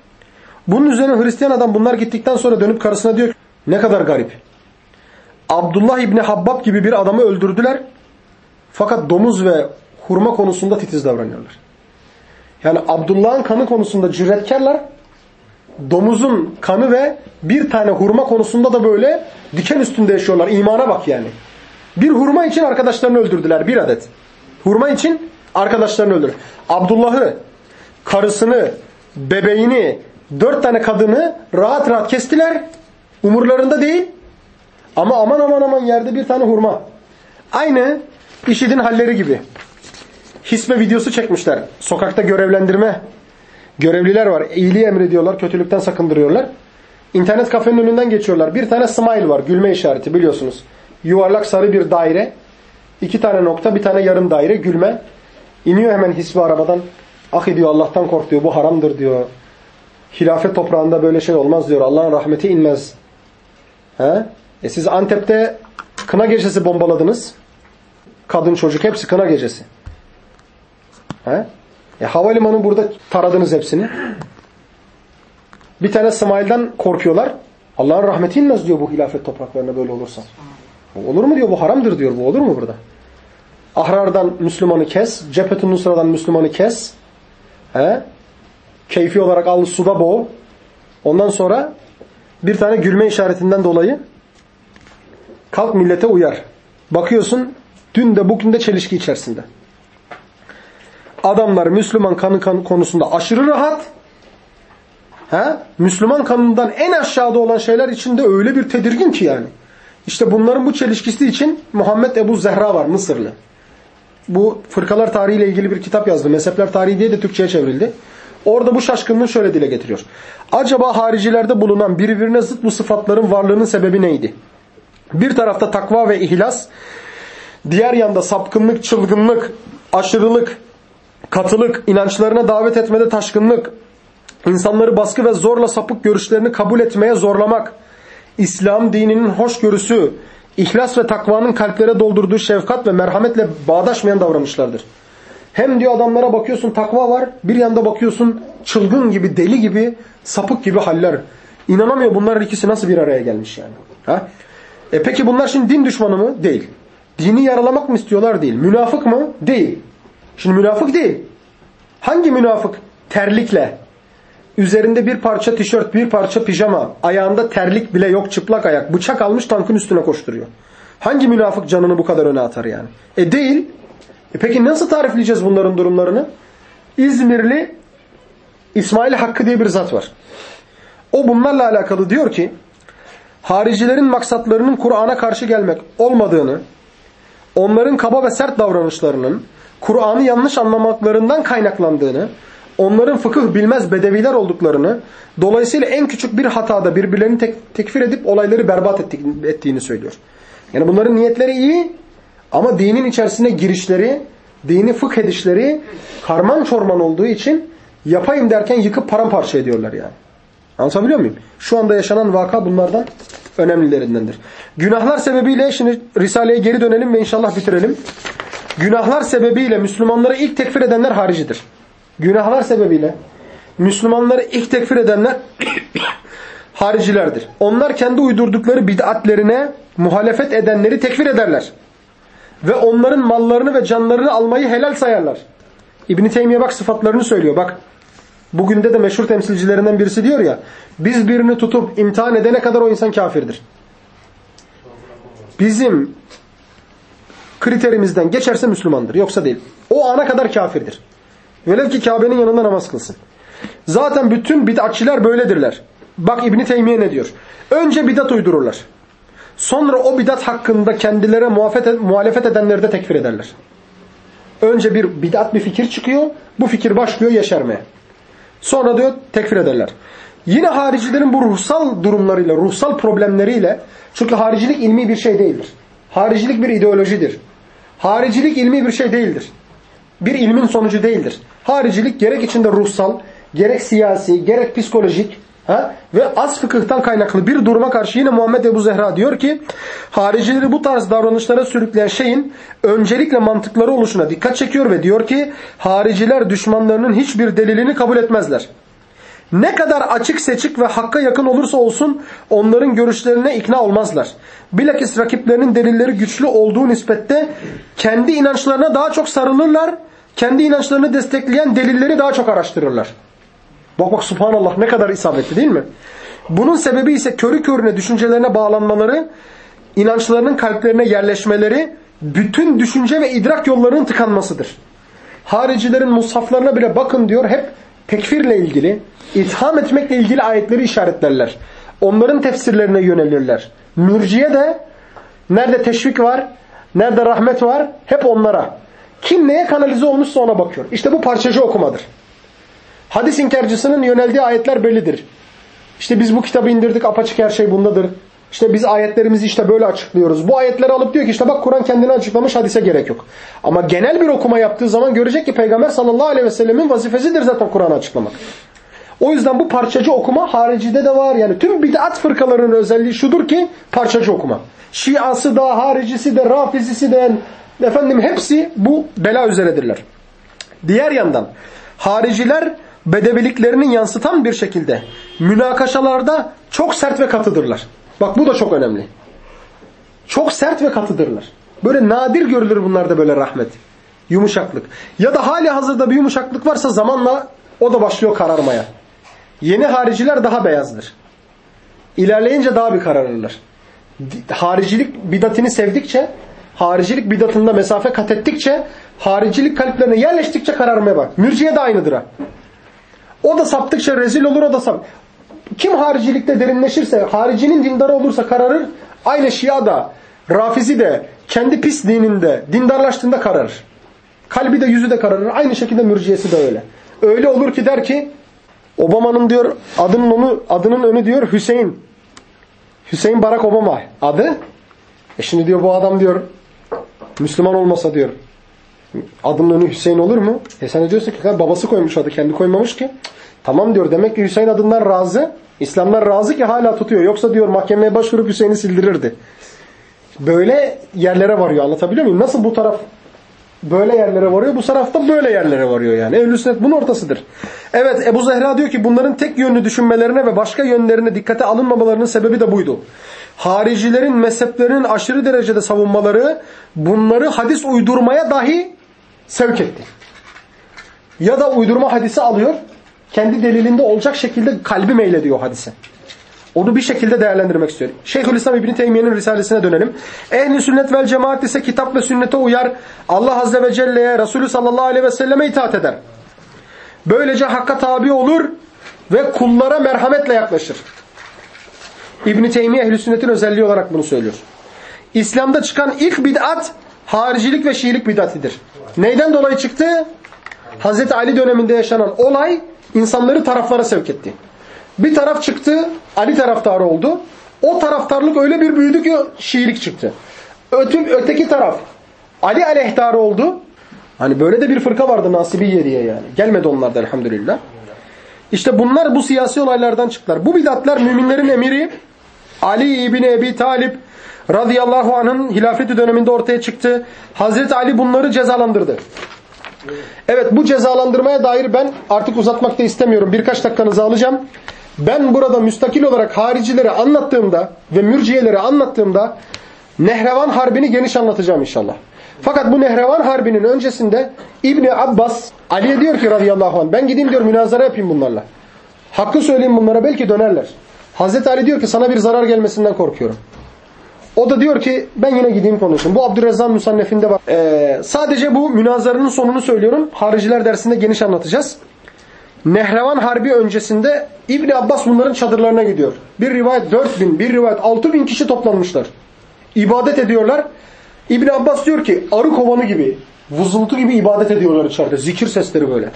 Bunun üzerine Hristiyan adam bunlar gittikten sonra dönüp karısına diyor ne kadar garip. Abdullah İbni Habbab gibi bir adamı öldürdüler. Fakat domuz ve hurma konusunda titiz davranıyorlar. Yani Abdullah'ın kanı konusunda cüretkarlar. Domuzun kanı ve bir tane hurma konusunda da böyle diken üstünde yaşıyorlar. İmana bak yani. Bir hurma için arkadaşlarını öldürdüler. Bir adet. Hurma için arkadaşlarını öldürdüler. Abdullah'ı, karısını, bebeğini, dört tane kadını rahat rahat kestiler. Umurlarında değil. Ama aman aman aman yerde bir tane hurma. Aynı IŞİD'in halleri gibi. Hisme videosu çekmişler. Sokakta görevlendirme. Görevliler var. İyiliği emrediyorlar. Kötülükten sakındırıyorlar. İnternet kafenin önünden geçiyorlar. Bir tane smile var. Gülme işareti biliyorsunuz. Yuvarlak sarı bir daire. iki tane nokta, bir tane yarım daire. Gülme. İniyor hemen hisbi arabadan. Ah diyor Allah'tan kork diyor. Bu haramdır diyor. Hilafet toprağında böyle şey olmaz diyor. Allah'ın rahmeti inmez. He? E siz Antep'te kına gecesi bombaladınız. Kadın çocuk hepsi kına gecesi. He? E, havalimanı burada taradınız hepsini. Bir tane Smile'den korkuyorlar. Allah'ın rahmeti inmez diyor bu hilafet topraklarına böyle olursa. Olur mu diyor bu haramdır diyor bu olur mu burada? Ahrar'dan Müslümanı kes. Cephetun Nusra'dan Müslümanı kes. He? Keyfi olarak al suda boğ. Ondan sonra bir tane gülme işaretinden dolayı kalk millete uyar. Bakıyorsun dün de bugün de çelişki içerisinde. Adamlar Müslüman kanı, kanı konusunda aşırı rahat. He? Müslüman kanından en aşağıda olan şeyler içinde öyle bir tedirgin ki yani. İşte bunların bu çelişkisi için Muhammed Ebu Zehra var Mısırlı. Bu fırkalar tarihiyle ilgili bir kitap yazdı. Mezhepler tarihi diye de Türkçe'ye çevrildi. Orada bu şaşkınlığı şöyle dile getiriyor. Acaba haricilerde bulunan birbirine zıt bu sıfatların varlığının sebebi neydi? Bir tarafta takva ve ihlas, diğer yanda sapkınlık, çılgınlık, aşırılık, katılık, inançlarına davet etmede taşkınlık, insanları baskı ve zorla sapık görüşlerini kabul etmeye zorlamak, İslam dininin hoşgörüsü, ihlas ve takvanın kalplere doldurduğu şefkat ve merhametle bağdaşmayan davranışlardır. Hem diyor adamlara bakıyorsun takva var, bir yanda bakıyorsun çılgın gibi, deli gibi, sapık gibi haller. İnanamıyor bunların ikisi nasıl bir araya gelmiş yani. Ha? E peki bunlar şimdi din düşmanı mı? Değil. Dini yaralamak mı istiyorlar? Değil. Münafık mı? Değil. Şimdi münafık değil. Hangi münafık? Terlikle. Üzerinde bir parça tişört, bir parça pijama, ayağında terlik bile yok çıplak ayak, bıçak almış tankın üstüne koşturuyor. Hangi münafık canını bu kadar öne atar yani? E değil. E peki nasıl tarifleyeceğiz bunların durumlarını? İzmirli İsmail Hakkı diye bir zat var. O bunlarla alakalı diyor ki haricilerin maksatlarının Kur'an'a karşı gelmek olmadığını, onların kaba ve sert davranışlarının Kur'an'ı yanlış anlamaklarından kaynaklandığını, onların fıkıh bilmez bedeviler olduklarını, dolayısıyla en küçük bir hatada birbirlerini tek, tekfir edip olayları berbat ettiğini söylüyor. Yani bunların niyetleri iyi ama dinin içerisine girişleri, dini fıkh edişleri karman çorman olduğu için yapayım derken yıkıp paramparça ediyorlar yani. Anlatabiliyor muyum? Şu anda yaşanan vaka bunlardan önemlilerindendir. Günahlar sebebiyle şimdi Risale'ye geri dönelim ve inşallah bitirelim. Günahlar sebebiyle Müslümanları ilk tekfir edenler haricidir. Günahlar sebebiyle Müslümanları ilk tekfir edenler <coughs> haricilerdir. Onlar kendi uydurdukları bid'atlerine muhalefet edenleri tekfir ederler. Ve onların mallarını ve canlarını almayı helal sayarlar. İbn-i Teymiye bak sıfatlarını söylüyor. Bak bugün de de meşhur temsilcilerinden birisi diyor ya biz birini tutup imtihan edene kadar o insan kafirdir. Bizim kriterimizden geçerse Müslümandır. Yoksa değil. O ana kadar kafirdir. Velev ki Kabe'nin yanında namaz kılsın. Zaten bütün bid'atçiler böyledirler. Bak İbni Teymiye ne diyor? Önce bidat uydururlar. Sonra o bidat hakkında kendilere muhalefet edenleri de tekfir ederler. Önce bir bidat bir fikir çıkıyor. Bu fikir başlıyor yeşermeye. Sonra diyor tekfir ederler. Yine haricilerin bu ruhsal durumlarıyla, ruhsal problemleriyle çünkü haricilik ilmi bir şey değildir. Haricilik bir ideolojidir. Haricilik ilmi bir şey değildir. Bir ilmin sonucu değildir. Haricilik gerek içinde ruhsal, gerek siyasi, gerek psikolojik ha? ve az fıkıhtan kaynaklı bir duruma karşı yine Muhammed Ebu Zehra diyor ki haricileri bu tarz davranışlara sürükleyen şeyin öncelikle mantıkları oluşuna dikkat çekiyor ve diyor ki hariciler düşmanlarının hiçbir delilini kabul etmezler. Ne kadar açık seçik ve hakka yakın olursa olsun onların görüşlerine ikna olmazlar. Bilakis rakiplerinin delilleri güçlü olduğu nispette kendi inançlarına daha çok sarılırlar. Kendi inançlarını destekleyen delilleri daha çok araştırırlar. Bak bak subhanallah ne kadar isabetli değil mi? Bunun sebebi ise körü körüne düşüncelerine bağlanmaları, inançlarının kalplerine yerleşmeleri, bütün düşünce ve idrak yollarının tıkanmasıdır. Haricilerin mushaflarına bile bakın diyor hep tekfirle ilgili, itham etmekle ilgili ayetleri işaretlerler. Onların tefsirlerine yönelirler. Mürciye de nerede teşvik var, nerede rahmet var hep onlara. Kim neye kanalize olmuşsa ona bakıyor. İşte bu parçacı okumadır. Hadis inkarcısının yöneldiği ayetler bellidir. İşte biz bu kitabı indirdik apaçık her şey bundadır. İşte biz ayetlerimizi işte böyle açıklıyoruz. Bu ayetleri alıp diyor ki işte bak Kur'an kendini açıklamış hadise gerek yok. Ama genel bir okuma yaptığı zaman görecek ki Peygamber sallallahu aleyhi ve sellemin vazifesidir zaten Kur'an'ı açıklamak. O yüzden bu parçacı okuma haricide de var. Yani tüm bid'at fırkalarının özelliği şudur ki parçacı okuma. Şiası da, haricisi de, rafizisi de, efendim hepsi bu bela üzeredirler. Diğer yandan hariciler bedeviliklerini yansıtan bir şekilde münakaşalarda çok sert ve katıdırlar. Bak bu da çok önemli. Çok sert ve katıdırlar. Böyle nadir görülür bunlarda böyle rahmet. Yumuşaklık. Ya da hali hazırda bir yumuşaklık varsa zamanla o da başlıyor kararmaya. Yeni hariciler daha beyazdır. İlerleyince daha bir kararırlar. Haricilik bidatini sevdikçe, haricilik bidatında mesafe kat ettikçe, haricilik kalplerine yerleştikçe kararmaya bak. Mürciye de aynıdır ha. O da saptıkça rezil olur o da sap. Kim haricilikte derinleşirse, haricinin dindarı olursa kararır. Aynı Şia da, Rafizi de, kendi pis dininde, dindarlaştığında kararır. Kalbi de yüzü de kararır. Aynı şekilde mürciyesi de öyle. Öyle olur ki der ki, Obama'nın diyor adının onu adının önü diyor Hüseyin. Hüseyin Barack Obama adı. E şimdi diyor bu adam diyor Müslüman olmasa diyor adının önü Hüseyin olur mu? E sen de diyorsun ki babası koymuş adı kendi koymamış ki. Tamam diyor demek ki Hüseyin adından razı. İslamlar razı ki hala tutuyor. Yoksa diyor mahkemeye başvurup Hüseyin'i sildirirdi. Böyle yerlere varıyor anlatabiliyor muyum? Nasıl bu taraf böyle yerlere varıyor. Bu tarafta böyle yerlere varıyor yani. Ehl-i sünnet bunun ortasıdır. Evet Ebu Zehra diyor ki bunların tek yönlü düşünmelerine ve başka yönlerine dikkate alınmamalarının sebebi de buydu. Haricilerin mezheplerinin aşırı derecede savunmaları bunları hadis uydurmaya dahi sevk etti. Ya da uydurma hadisi alıyor, kendi delilinde olacak şekilde kalbi meylediyor hadise. Onu bir şekilde değerlendirmek istiyor. Şeyhülislam İbni Teymiye'nin risalesine dönelim. Ehli sünnet vel cemaat ise kitap ve sünnete uyar. Allah Azze ve Celle'ye, Resulü sallallahu aleyhi ve selleme itaat eder. Böylece hakka tabi olur ve kullara merhametle yaklaşır. İbni Teymiye ehl sünnetin özelliği olarak bunu söylüyor. İslam'da çıkan ilk bid'at haricilik ve şiilik bid'atidir. Neyden dolayı çıktı? Hazreti Ali döneminde yaşanan olay insanları taraflara sevk etti. Bir taraf çıktı, Ali taraftarı oldu. O taraftarlık öyle bir büyüdü ki Şiilik çıktı. Ötüm, öteki taraf Ali aleyhtarı oldu. Hani böyle de bir fırka vardı Nasibiye diye yani. Gelmedi onlar da elhamdülillah. İşte bunlar bu siyasi olaylardan çıktılar. Bu bidatlar müminlerin emiri Ali İbni Ebi Talip radıyallahu anh'ın hilafeti döneminde ortaya çıktı. Hazreti Ali bunları cezalandırdı. Evet bu cezalandırmaya dair ben artık uzatmak da istemiyorum. Birkaç dakikanızı alacağım. Ben burada müstakil olarak haricileri anlattığımda ve mürciyeleri anlattığımda Nehrevan Harbi'ni geniş anlatacağım inşallah. Fakat bu Nehrevan Harbi'nin öncesinde İbni Abbas Ali'ye diyor ki radıyallahu anh ben gideyim diyor münazara yapayım bunlarla. Hakkı söyleyeyim bunlara belki dönerler. Hazreti Ali diyor ki sana bir zarar gelmesinden korkuyorum. O da diyor ki ben yine gideyim konuşayım. Bu Abdurrezzan Musannef'inde var. Ee, sadece bu münazaranın sonunu söylüyorum. Hariciler dersinde geniş anlatacağız. Nehrevan Harbi öncesinde İbni Abbas bunların çadırlarına gidiyor. Bir rivayet 4 bin, bir rivayet 6 bin kişi toplanmışlar. İbadet ediyorlar. İbni Abbas diyor ki arı kovanı gibi, vızıltı gibi ibadet ediyorlar içeride. Zikir sesleri böyle.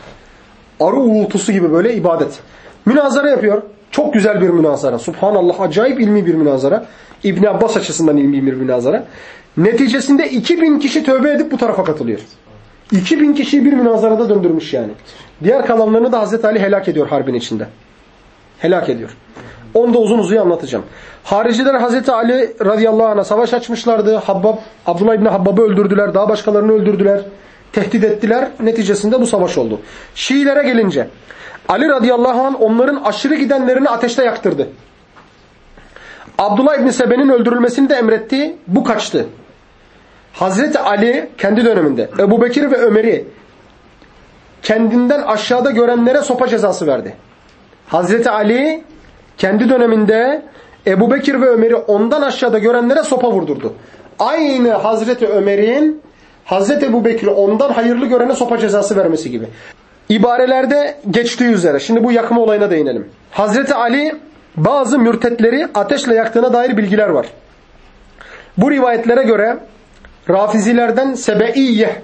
Arı uğultusu gibi böyle ibadet. Münazara yapıyor. Çok güzel bir münazara. Subhanallah acayip ilmi bir münazara. İbni Abbas açısından ilmi bir münazara. Neticesinde 2000 kişi tövbe edip bu tarafa katılıyor. 2000 kişiyi bir münazarada döndürmüş yani. Diğer kalanlarını da Hazreti Ali helak ediyor harbin içinde. Helak ediyor. Onu da uzun uzun anlatacağım. Hariciler Hazreti Ali radıyallahu anh'a savaş açmışlardı. Habbab, Abdullah İbni Habbab'ı öldürdüler. Daha başkalarını öldürdüler. tehdit ettiler. Neticesinde bu savaş oldu. Şiilere gelince Ali radıyallahu anh onların aşırı gidenlerini ateşte yaktırdı. Abdullah İbni Sebe'nin öldürülmesini de emretti. Bu kaçtı. Hazreti Ali kendi döneminde Ebu Bekir ve Ömer'i kendinden aşağıda görenlere sopa cezası verdi. Hazreti Ali kendi döneminde Ebu Bekir ve Ömer'i ondan aşağıda görenlere sopa vurdurdu. Aynı Hazreti Ömer'in Hazreti Ebu Bekir'i ondan hayırlı görene sopa cezası vermesi gibi. İbarelerde geçtiği üzere. Şimdi bu yakma olayına değinelim. Hazreti Ali bazı mürtetleri ateşle yaktığına dair bilgiler var. Bu rivayetlere göre Rafizilerden Sebeiye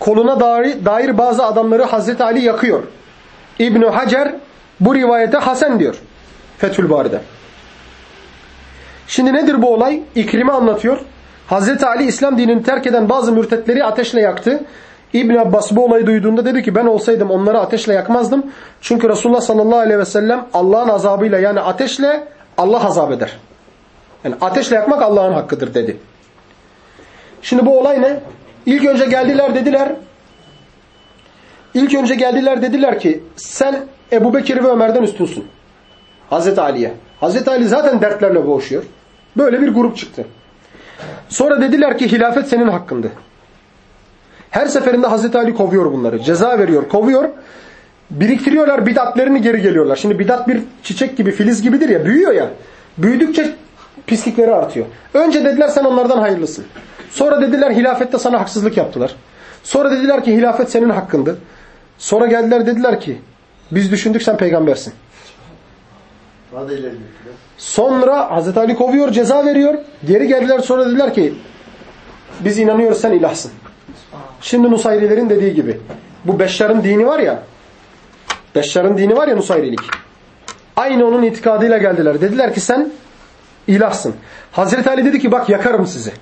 koluna dair, dair bazı adamları Hazreti Ali yakıyor. ibn Hacer bu rivayete Hasan diyor. Fethül Bari'de. Şimdi nedir bu olay? İkrimi anlatıyor. Hazreti Ali İslam dinini terk eden bazı mürtetleri ateşle yaktı. İbn Abbas bu olayı duyduğunda dedi ki ben olsaydım onları ateşle yakmazdım. Çünkü Resulullah sallallahu aleyhi ve sellem Allah'ın azabıyla yani ateşle Allah azap eder. Yani ateşle yakmak Allah'ın hakkıdır dedi. Şimdi bu olay ne? İlk önce geldiler dediler. İlk önce geldiler dediler ki sen Ebu Bekir ve Ömer'den üstünsün. Hazreti Ali'ye. Hazreti Ali zaten dertlerle boğuşuyor. Böyle bir grup çıktı. Sonra dediler ki hilafet senin hakkındı. Her seferinde Hazreti Ali kovuyor bunları. Ceza veriyor, kovuyor. Biriktiriyorlar bidatlerini geri geliyorlar. Şimdi bidat bir çiçek gibi, filiz gibidir ya, büyüyor ya. Büyüdükçe pislikleri artıyor. Önce dediler sen onlardan hayırlısın. Sonra dediler hilafette sana haksızlık yaptılar. Sonra dediler ki hilafet senin hakkındı. Sonra geldiler dediler ki biz düşündük sen peygambersin. Sonra Hazreti Ali kovuyor, ceza veriyor. Geri geldiler sonra dediler ki biz inanıyoruz sen ilahsın. Şimdi Nusayrilerin dediği gibi. Bu Beşşar'ın dini var ya. Beşşar'ın dini var ya Nusayrilik. Aynı onun itikadıyla geldiler. Dediler ki sen ilahsın. Hazreti Ali dedi ki bak yakarım sizi.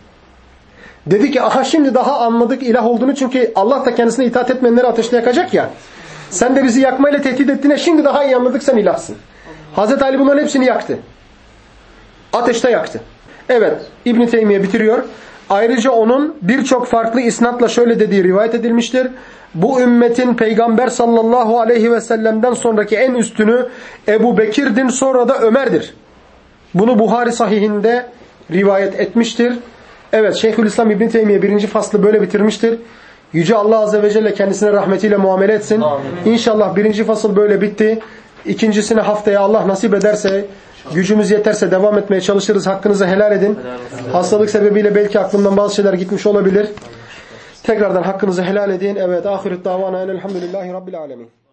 Dedi ki aha şimdi daha anladık ilah olduğunu çünkü Allah da kendisine itaat etmeyenleri ateşle yakacak ya. Sen de bizi yakmayla tehdit ettiğine şimdi daha iyi anladık sen ilahsın. Hazreti Ali bunların hepsini yaktı. Ateşte yaktı. Evet İbn Teymiye bitiriyor. Ayrıca onun birçok farklı isnatla şöyle dediği rivayet edilmiştir. Bu ümmetin peygamber sallallahu aleyhi ve sellem'den sonraki en üstünü Ebu Bekir'dir sonra da Ömer'dir. Bunu Buhari sahihinde rivayet etmiştir. Evet Şeyhülislam İbn Teymiye birinci faslı böyle bitirmiştir. Yüce Allah Azze ve Celle kendisine rahmetiyle muamele etsin. Amin. İnşallah birinci fasıl böyle bitti. İkincisini haftaya Allah nasip ederse gücümüz yeterse devam etmeye çalışırız. Hakkınızı helal edin. Hastalık sebebiyle belki aklımdan bazı şeyler gitmiş olabilir. Tekrardan hakkınızı helal edin. Evet ahiret davana elhamdülillahi rabbil alemin.